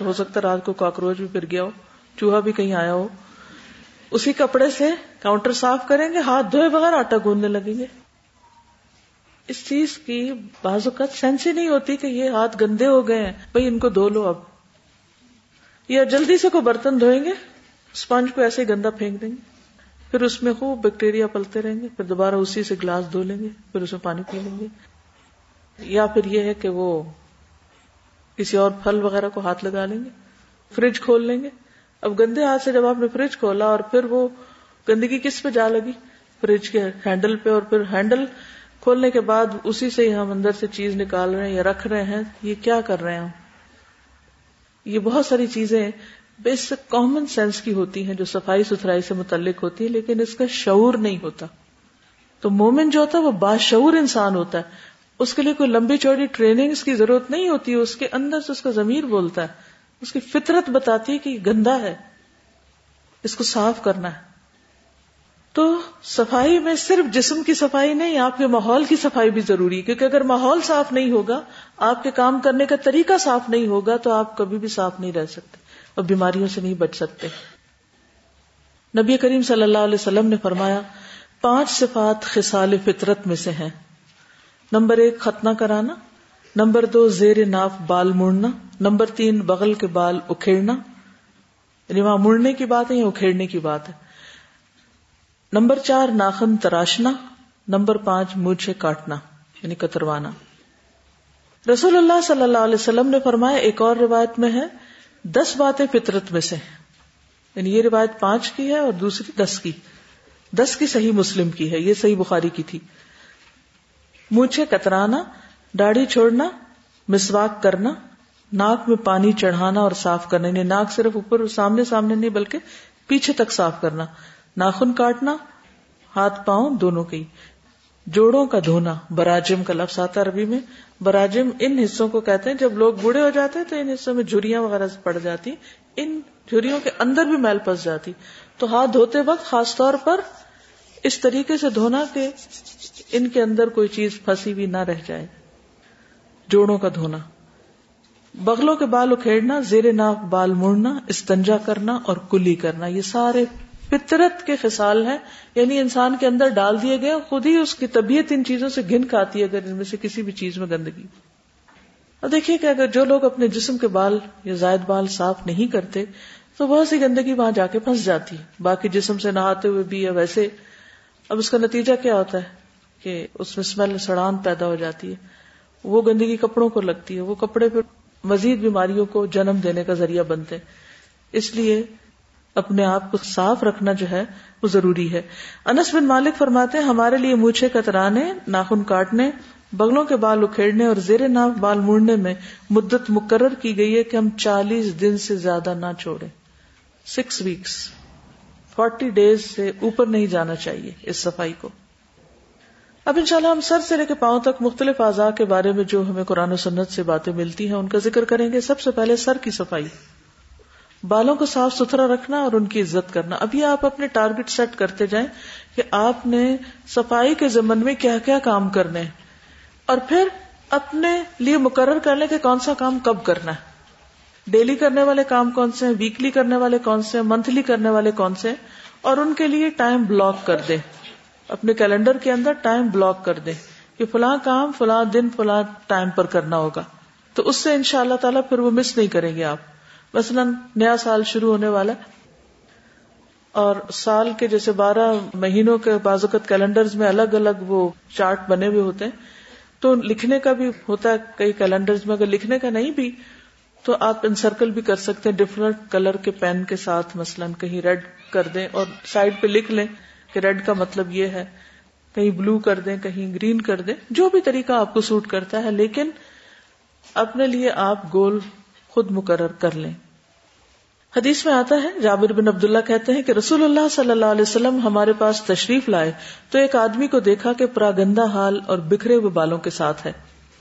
ہو سکتا رات کو کاکروچ بھی پھر گیا ہو، چوہا بھی کہیں آیا ہو۔ اسی کپڑے سے کاؤنٹر صاف کریں گے، ہاتھ دھوئے بغیر آٹا گوندنے لگیں گے۔ اس چیز کی بعض اوقات سینس ہی نہیں ہوتی کہ یہ ہاتھ گندے ہو گئے ہیں، بھائی ان کو دھو لو اب۔ یا جلدی سے کوئی برتن دھوئیں گے اسپنج کو ایسے گندا پھینک دیں گے۔ پھر اس میں خوب بیکٹیریا پلتے رہیں گے، پھر دوبارہ اسی سے گلاس دھو لیں گے، پھر اس میں پانی پی لیں گے۔ یا پھر یہ ہے کہ وہ کسی اور پھل وغیرہ کو ہاتھ لگا لیں گے فریج کھول لیں گے۔ اب گندے ہاتھ سے جب آپ نے فریج کھولا اور پھر وہ گندگی کس پہ جا لگی؟ فریج کے ہینڈل پہ اور پھر ہینڈل کھولنے کے بعد اسی سے ہم اندر سے چیز نکال رہے ہیں یا رکھ رہے ہیں، یہ کیا کر رہے ہیں یہ بہت ساری چیزیں بیسک کامن سینس کی ہوتی ہیں جو صفائی ستھرائی سے متعلق ہوتی ہے لیکن اس کا شعور نہیں ہوتا۔ تو مومن جو ہوتا ہے، وہ باشعور انسان ہوتا ہے۔ اس کے لیے کوئی لمبی چوڑی ٹریننگ کی ضرورت نہیں ہوتی، اس کے اندر سے اس کا ضمیر بولتا ہے۔ اس کی فطرت بتاتی ہے کہ یہ گندا ہے۔ اس کو صاف کرنا ہے۔ تو صفائی میں صرف جسم کی صفائی نہیں، آپ کے ماحول کی صفائی بھی ضروری ہے۔ کیونکہ اگر ماحول صاف نہیں ہوگا، آپ کے کام کرنے کا طریقہ صاف نہیں ہوگا، تو آپ کبھی بھی صاف نہیں رہ سکتے اور بیماریوں سے نہیں بچ سکتے۔ نبی کریم صلی اللہ علیہ وسلم نے فرمایا، پانچ صفات خصال فطرت میں سے ہیں۔ نمبر ایک، ختنہ کرانا۔ نمبر دو، زیر ناف بال مڑنا۔ نمبر تین، بغل کے بال اکھیڑنا۔ یعنی وہاں مڑنے کی بات ہے یا اکھیڑنے کی بات ہے۔ نمبر چار، ناخن تراشنا. نمبر پانچ، مجھے کاٹنا یعنی کتروانا. رسول اللہ صلی اللہ علیہ وسلم نے فرمایا، ایک اور روایت میں ہے، دس باتیں فطرت میں سے یعنی یہ روایت پانچ کی ہے اور دوسری دس کی۔ دس کی صحیح مسلم کی ہے، یہ صحیح بخاری کی تھی۔ مونچھے کترانا، داڑھی چھوڑنا، مسواک کرنا، ناک میں پانی چڑھانا اور صاف کرنا یعنی ناک صرف اوپر، سامنے سامنے نہیں، بلکہ پیچھے تک صاف کرنا۔ ناخن کاٹنا، ہاتھ پاؤں دونوں کی۔ جوڑوں کا دھونا، براجم کا لفظ آتا عربی میں۔ براجم ان حصوں کو کہتے ہیں، جب لوگ بوڑھے ہو جاتے ہیں تو ان حصوں میں جھریاں وغیرہ پڑ جاتی۔ ان جھریوں کے اندر بھی میل پس جاتی۔ تو ہاتھ دھوتے وقت خاص طور پر اس طریقے سے دھونا کہ ان کے اندر کوئی چیز پھنسی ہوئی نہ رہ جائے۔ جوڑوں کا دھونا۔ بغلوں کے بال اکھیڑنا، زیر ناف بال مڑنا، استنجا کرنا اور کلی کرنا، یہ سارے فطرت کے خسال ہیں یعنی انسان کے اندر ڈال دیے گئے، خود ہی اس کی طبیعت ان چیزوں سے گن کھاتی ہے، اگر ان میں سے کسی بھی چیز میں گندگی۔ اور دیکھیے کہ اگر جو لوگ اپنے جسم کے بال یا زائد بال صاف نہیں کرتے، تو بہت سی گندگی وہاں جا کے پھنس جاتی ہے۔ باقی جسم سے نہاتے ہوئے بھی یا ویسے۔ اب اس کا نتیجہ کیا ہوتا ہے؟ کہ اس میں اسمیل سڑان پیدا ہو جاتی ہے۔ وہ گندگی کپڑوں کو لگتی ہے، وہ کپڑے پھر مزید بیماریوں کو جنم دینے کا ذریعہ بنتے اس لیے اپنے آپ کو صاف رکھنا جو ہے وہ ضروری ہے۔ انس بن مالک فرماتے ہیں، ہمارے لیے مونچھے کترانے ناخن کاٹنے، بغلوں کے بال اکھیڑنے اور زیر ناف بال موڑنے میں مدت مقرر کی گئی ہے کہ ہم چالیس دن سے زیادہ نہ چھوڑیں۔ سکس ویکس فورٹی ڈیز سے اوپر نہیں جانا چاہیے اس صفائی کو۔ اب انشاءاللہ ہم سر سے لے کے پاؤں تک مختلف اعضاء کے بارے میں جو ہمیں قرآن و سنت سے باتیں ملتی ہیں، ان کا ذکر کریں گے۔ سب سے پہلے سر کی صفائی۔ بالوں کو صاف ستھرا رکھنا اور ان کی عزت کرنا۔ ابھی آپ اپنے ٹارگٹ سیٹ کرتے جائیں کہ آپ نے صفائی کے زمن میں کیا کیا کام کرنے ہیں۔ اور پھر اپنے لیے مقرر کر لیں کہ کون سا کام کب کرنا ہے۔ ڈیلی کرنے والے کام کون سے ہیں؟ ویکلی کرنے والے کون سے ہیں؟ منتھلی کرنے والے کون سے ہیں؟ اور ان کے لیے ٹائم بلاک کر دیں۔ اپنے کیلنڈر کے اندر ٹائم بلاک کر دیں کہ فلاں کام، فلاں دن، فلاں ٹائم پر کرنا ہوگا۔ تو اس سے ان شاء اللہ تعالیٰ پھر وہ مس نہیں کریں گے آپ۔ مثلا نیا سال شروع ہونے والا اور سال کے جیسے بارہ مہینوں کے بازوقت کیلنڈر میں الگ الگ وہ چارٹ بنے ہوئے ہوتے ہیں، تو لکھنے کا بھی ہوتا ہے کئی کیلنڈر میں، اگر لکھنے کا نہیں بھی، تو آپ انسرکل بھی کر سکتے ہیں ڈفرنٹ کلر کے پین کے ساتھ، مثلاً کہیں ریڈ کر دیں اور سائڈ پہ لکھ لیں کہ ریڈ کا مطلب یہ ہے، کہیں بلو کر دیں، کہیں گرین کر دیں، جو بھی طریقہ آپ کو سوٹ کرتا ہے، لیکن اپنے لیے آپ گول خود مقرر کر لیں۔ حدیث میں آتا ہے جابر بن عبداللہ کہتے ہیں کہ رسول اللہ صلی اللہ علیہ وسلم ہمارے پاس تشریف لائے تو ایک آدمی کو دیکھا کہ پراگندہ حال اور بکھرے ہوئے بالوں کے ساتھ ہے۔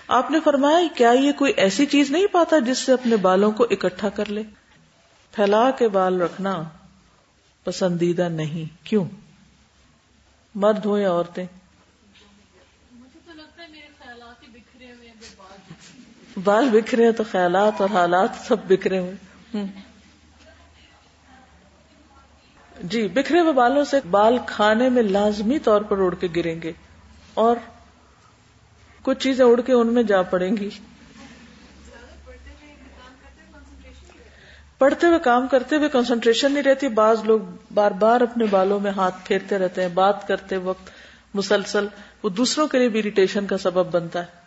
آپ نے فرمایا کیا یہ کوئی ایسی چیز نہیں پاتا جس سے اپنے بالوں کو اکٹھا کر لے؟ پھیلا کے بال رکھنا پسندیدہ نہیں۔ کیوں؟ مرد ہو یا عورتیں؟ بال بکھرے تو خیالات اور حالات سب بکھرے ہوئے جی بکھرے ہوئے بالوں سے بال کھانے میں لازمی طور پر اڑ کے گریں گے اور کچھ چیزیں اڑ کے ان میں جا پڑیں گی۔ پڑھتے ہوئے کام کرتے ہوئے کنسنٹریشن نہیں رہتی، بعض لوگ بار بار اپنے بالوں میں ہاتھ پھیرتے رہتے ہیں، بات کرتے وقت مسلسل، وہ دوسروں کے لیے بھی اریٹیشن کا سبب بنتا ہے۔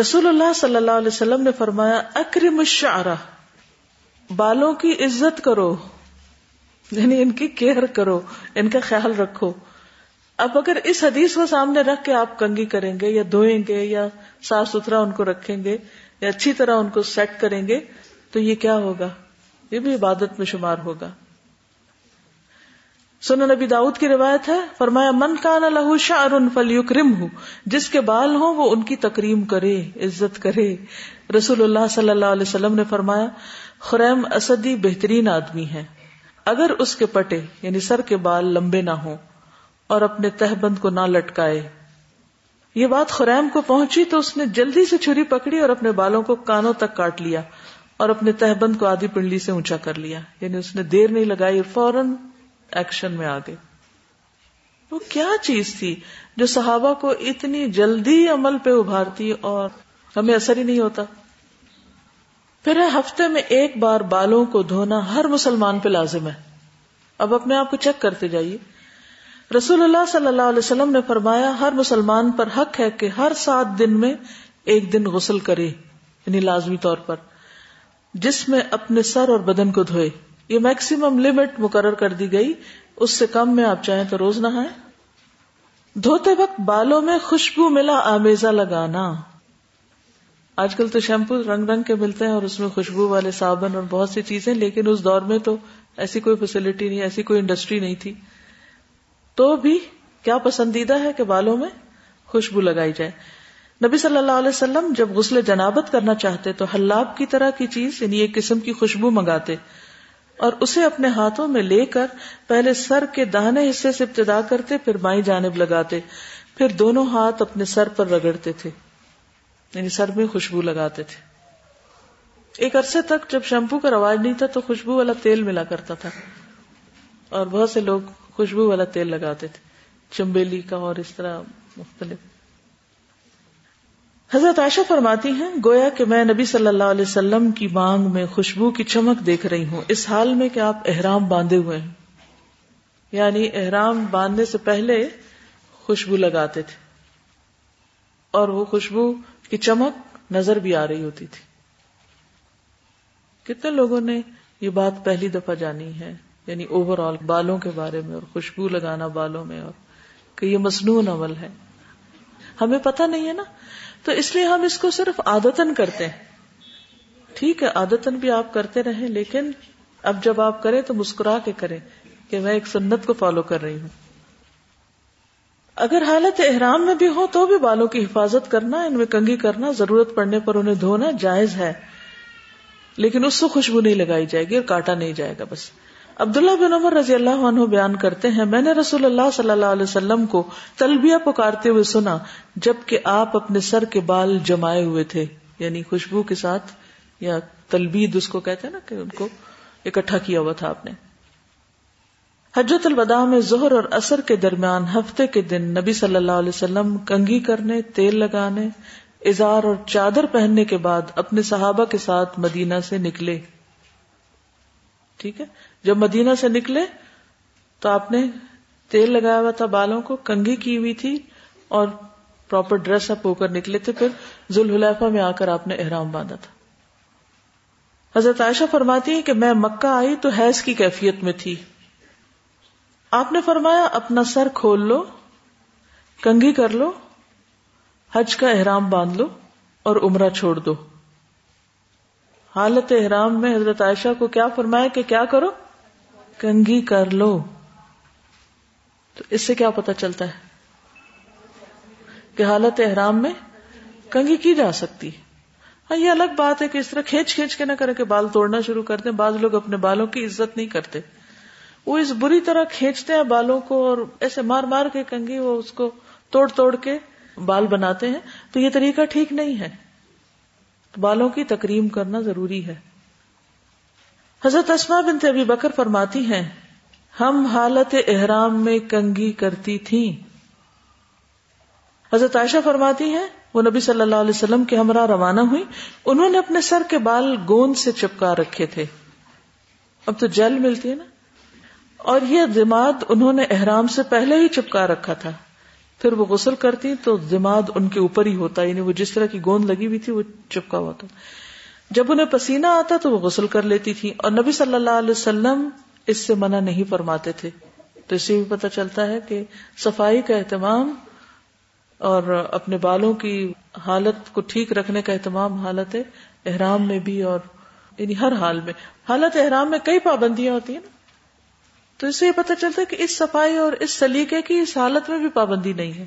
رسول اللہ صلی اللہ علیہ وسلم نے فرمایا، اکرم الشعرہ، بالوں کی عزت کرو۔ یعنی ان کی کیئر کرو، ان کا خیال رکھو۔ اب اگر اس حدیث کو سامنے رکھ کے آپ کنگی کریں گے یا دھوئیں گے یا صاف ستھرا ان کو رکھیں گے یا اچھی طرح ان کو سیٹ کریں گے، تو یہ کیا ہوگا؟ یہ بھی عبادت میں شمار ہوگا۔ سن نبی داؤد کی روایت ہے، فرمایا، من کا نہ لہو شاہ فلی کرم ہوں جس کے بال ہوں وہ ان کی تکریم کرے، عزت کرے۔ رسول اللہ صلی اللہ علیہ وسلم نے فرمایا، خریم اسدی بہترین آدمی ہے اگر اس کے پٹے یعنی سر کے بال لمبے نہ ہوں اور اپنے تہبند کو نہ لٹکائے۔ یہ بات خریم کو پہنچی تو اس نے جلدی سے چھری پکڑی اور اپنے بالوں کو کانوں تک کاٹ لیا اور اپنے تہبند کو آدھی پنڈلی سے اونچا کر لیا۔ یعنی اس نے دیر نہیں لگائی، فوراً ایکشن میں آ گئے وہ کیا چیز تھی جو صحابہ کو اتنی جلدی عمل پہ ابھارتی اور ہمیں اثر ہی نہیں ہوتا؟ پھر ہے ہفتے میں ایک بار بالوں کو دھونا ہر مسلمان پہ لازم ہے۔ اب اپنے آپ کو چیک کرتے جائیے۔ رسول اللہ صلی اللہ علیہ وسلم نے فرمایا، ہر مسلمان پر حق ہے کہ ہر سات دن میں ایک دن غسل کرے یعنی لازمی طور پر۔ جس میں اپنے سر اور بدن کو دھوئے۔ یہ میکسیمم لمٹ مقرر کر دی گئی۔ اس سے کم میں آپ چاہیں تو روز نہ دھوتے وقت بالوں میں خوشبو ملا آمیزہ لگانا۔ آج کل تو شیمپو رنگ رنگ کے ملتے ہیں اور اس میں خوشبو والے صابن اور بہت سی چیزیں، لیکن اس دور میں تو ایسی کوئی فیسلٹی نہیں، ایسی کوئی انڈسٹری نہیں تھی۔ تو بھی کیا پسندیدہ ہے کہ بالوں میں خوشبو لگائی جائے؟ نبی صلی اللہ علیہ وسلم جب غسل جنابت کرنا چاہتے تو حلاب کی طرح کی چیز یعنی ایک قسم کی خوشبو منگاتے اور اسے اپنے ہاتھوں میں لے کر پہلے سر کے دہنے حصے سے ابتدا کرتے، پھر بائیں جانب لگاتے، پھر دونوں ہاتھ اپنے سر پر رگڑتے تھے۔ یعنی سر میں خوشبو لگاتے تھے۔ ایک عرصے تک جب شیمپو کا رواج نہیں تھا تو خوشبو والا تیل ملا کرتا تھا۔ اور بہت سے لوگ خوشبو والا تیل لگاتے تھے۔ چمبیلی کا اور اس طرح مختلف۔ حضرت عائشہ فرماتی ہیں، گویا کہ میں نبی صلی اللہ علیہ وسلم کی مانگ میں خوشبو کی چمک دیکھ رہی ہوں۔ اس حال میں کہ آپ احرام باندھے ہوئے ہیں۔ یعنی احرام باندھنے سے پہلے خوشبو لگاتے تھے۔ اور وہ خوشبو کی چمک نظر بھی آ رہی ہوتی تھی۔ کتنے لوگوں نے یہ بات پہلی دفعہ جانی ہے یعنی اوور آل بالوں کے بارے میں اور خوشبو لگانا بالوں میں اور کہ یہ مصنون عمل ہے۔ ہمیں پتہ نہیں ہے نا؟ تو اس لیے ہم اس کو صرف آدتن کرتے ہیں۔ ٹھیک ہے آدتن بھی آپ کرتے رہیں، لیکن اب جب آپ کریں تو مسکرا کے کریں کہ میں ایک سنت کو فالو کر رہی ہوں۔ اگر حالت احرام میں بھی ہو تو بھی بالوں کی حفاظت کرنا، ان میں کنگھی کرنا، ضرورت پڑنے پر انہیں دھونا جائز ہے۔ لیکن اس سے خوشبو نہیں لگائی جائے گی اور کاٹا نہیں جائے گا۔ بس عبداللہ بن عمر رضی اللہ عنہ بیان کرتے ہیں، میں نے رسول اللہ صلی اللہ علیہ وسلم کو تلبیہ پکارتے ہوئے سنا جبکہ آپ اپنے سر کے بال جمائے ہوئے تھے یعنی خوشبو کے ساتھ یا تلبید اس کو کہتے ہیں نا کہ ان کو اکٹھا کیا ہوا تھا آپ نے۔ حجت الوداع میں زہر اور اثر کے درمیان ہفتے کے دن نبی صلی اللہ علیہ وسلم کنگھی کرنے، تیل لگانے، اظہار اور چادر پہننے کے بعد اپنے صحابہ کے ساتھ مدینہ سے نکلے۔ ٹھیک ہے؟ جب مدینہ سے نکلے تو آپ نے تیل لگایا ہوا تھا بالوں کو، کنگھی کی ہوئی تھی اور پراپر ڈریس اپ ہو کر نکلے تھے۔ پھر ذوالحلیفہ میں آ کر آپ نے احرام باندھا تھا۔ حضرت عائشہ فرماتی ہے کہ میں مکہ آئی تو حیض کی کیفیت میں تھی۔ آپ نے فرمایا اپنا سر کھول لو، کنگھی کر لو، حج کا احرام باندھ لو اور عمرہ چھوڑ دو۔ حالت احرام میں حضرت عائشہ کو کیا فرمایا کہ کیا کرو؟ کنگھی کر لو۔ تو اس سے کیا پتا چلتا ہے کہ حالت احرام میں کنگھی کی جا سکتی۔ ہاں یہ الگ بات ہے کہ اس طرح کھینچ کھینچ کے نہ کرے کہ بال توڑنا شروع کر دیں۔ بعض لوگ اپنے بالوں کی عزت نہیں کرتے۔ وہ اس بری طرح کھینچتے ہیں بالوں کو اور ایسے مار مار کے کنگھی وہ اس کو توڑ توڑ کے بال بناتے ہیں۔ تو یہ طریقہ ٹھیک نہیں ہے۔ بالوں کی تکریم کرنا ضروری ہے۔ حضرت اسما بنت ابی بکر فرماتی ہیں، ہم حالت احرام میں کنگھی کرتی تھیں۔ حضرت عائشہ فرماتی ہیں، وہ نبی صلی اللہ علیہ وسلم کے ہمراہ روانہ ہوئی۔ انہوں نے اپنے سر کے بال گوند سے چپکا رکھے تھے۔ اب تو جل ملتی ہے نا۔ اور یہ دماد انہوں نے احرام سے پہلے ہی چپکا رکھا تھا۔ پھر وہ غسل کرتی تو دماد ان کے اوپر ہی ہوتا یعنی وہ جس طرح کی گوند لگی ہوئی تھی وہ چپکا ہوا تھا۔ جب انہیں پسینہ آتا تو وہ غسل کر لیتی تھی اور نبی صلی اللہ علیہ وسلم اس سے منع نہیں فرماتے تھے۔ تو اس سے بھی پتہ چلتا ہے کہ صفائی کا اہتمام اور اپنے بالوں کی حالت کو ٹھیک رکھنے کا اہتمام حالت احرام میں بھی اور یعنی ہر حال میں۔ حالت احرام میں کئی پابندیاں ہوتی ہیں نا۔ تو اس سے یہ پتہ چلتا ہے کہ اس صفائی اور اس سلیقے کی اس حالت میں بھی پابندی نہیں ہے۔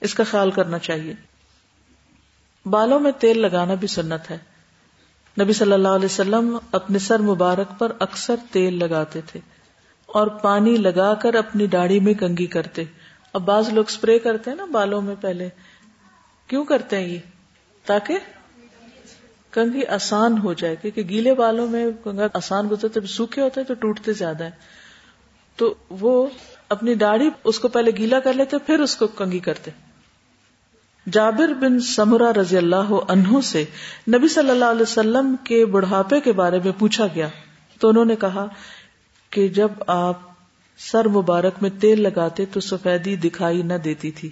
اس کا خیال کرنا چاہیے۔ بالوں میں تیل لگانا بھی سنت ہے۔ نبی صلی اللہ علیہ وسلم اپنے سر مبارک پر اکثر تیل لگاتے تھے اور پانی لگا کر اپنی داڑھی میں کنگھی کرتے۔ اب بعض لوگ اسپرے کرتے ہیں نا بالوں میں پہلے۔ کیوں کرتے ہیں یہ؟ تاکہ کنگھی آسان ہو جائے کیونکہ گیلے بالوں میں کنگا آسان گزرتے سوکھے ہوتے ہیں تو ٹوٹتے زیادہ ہیں۔ تو وہ اپنی داڑھی اس کو پہلے گیلا کر لیتے، پھر اس کو کنگھی کرتے۔ جابر بن سمرا رضی اللہ عنہ سے نبی صلی اللہ علیہ وسلم کے بڑھاپے کے بارے میں پوچھا گیا۔ تو انہوں نے کہا کہ جب آپ سر مبارک میں تیل لگاتے تو سفیدی دکھائی نہ دیتی تھی۔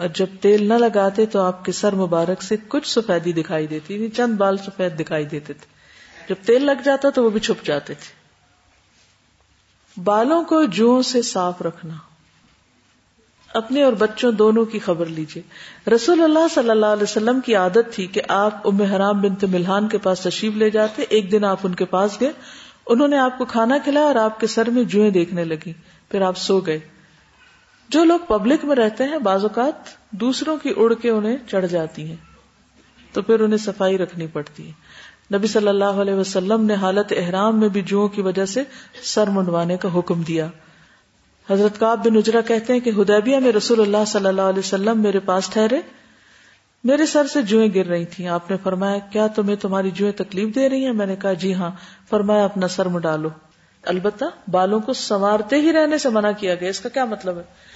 اور جب تیل نہ لگاتے تو آپ کے سر مبارک سے کچھ سفیدی دکھائی دیتی تھی، چند بال سفید دکھائی دیتے تھے۔ جب تیل لگ جاتا تو وہ بھی چھپ جاتے تھے۔ بالوں کو جو سے صاف رکھنا۔ اپنے اور بچوں دونوں کی خبر لیجیے رسول اللہ صلی اللہ علیہ وسلم کی عادت تھی کہ آپ ام حرام بنت ملحان کے پاس تشریف لے جاتے، ایک دن آپ ان کے پاس گئے، انہوں نے آپ کو کھانا کھلایا اور آپ کے سر میں جوئیں دیکھنے لگی پھر آپ سو گئے۔ جو لوگ پبلک میں رہتے ہیں، بعض اوقات دوسروں کی اڑ کے انہیں چڑھ جاتی ہیں۔ تو پھر انہیں صفائی رکھنی پڑتی ہے۔ نبی صلی اللہ علیہ وسلم نے حالت احرام میں بھی جو کی وجہ سے سر منڈوانے کا حکم دیا۔ حضرت کاب بن اجرا کہتے ہیں کہ ہدیبیہ میں رسول اللہ صلی اللہ علیہ وسلم میرے پاس ٹھہرے۔ میرے سر سے جوئیں گر رہی تھیں۔ آپ نے فرمایا، کیا تمہیں تمہاری جوئیں تکلیف دے رہی ہیں؟ میں نے کہا جی ہاں۔ فرمایا، اپنا سر ڈالو البتہ بالوں کو سنوارتے ہی رہنے سے منع کیا گیا۔ اس کا کیا مطلب ہے؟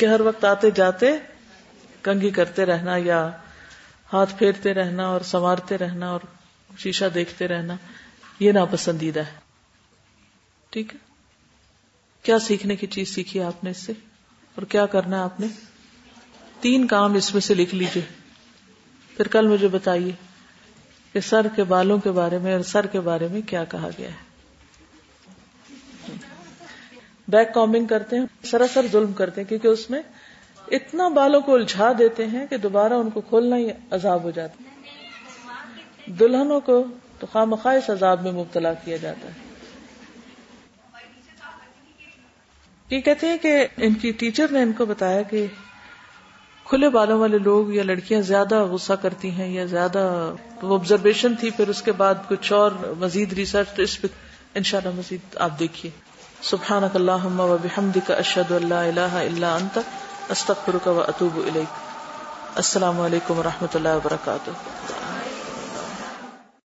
کہ ہر وقت آتے جاتے، کنگھی کرتے رہنا یا ہاتھ پھیرتے رہنا اور سنوارتے رہنا اور شیشہ دیکھتے رہنا، یہ ناپسندیدہ ہے۔ ٹھیک ہے؟ کیا سیکھنے کی چیز سیکھی آپ نے اس سے؟ اور کیا کرنا ہے آپ نے؟ تین کام اس میں سے لکھ لیجیے پھر کل مجھے بتائیے کہ سر کے بالوں کے بارے میں اور سر کے بارے میں کیا کہا گیا ہے۔ بیک کامنگ کرتے ہیں، سراسر ظلم کرتے ہیں، کیونکہ اس میں اتنا بالوں کو الجھا دیتے ہیں کہ دوبارہ ان کو کھولنا ہی عذاب ہو جاتا ہے۔ دلہنوں کو تو خواہ اس عذاب میں مبتلا کیا جاتا ہے۔ یہ کہتے ہیں کہ ان کی ٹیچر نے ان کو بتایا کہ کھلے بالوں والے لوگ یا لڑکیاں زیادہ غصہ کرتی ہیں یا زیادہ آبزرویشن تھی، پھر اس کے بعد کچھ اور مزید ریسرچ تو اس پہ ان شاء اللہ مزید آپ دیکھیے۔ سبحانك اللهم وبحمدك اشهد ان لا اله الا انت استغفرك واتوب اليك السلام علیکم و رحمۃ اللہ وبرکاتہ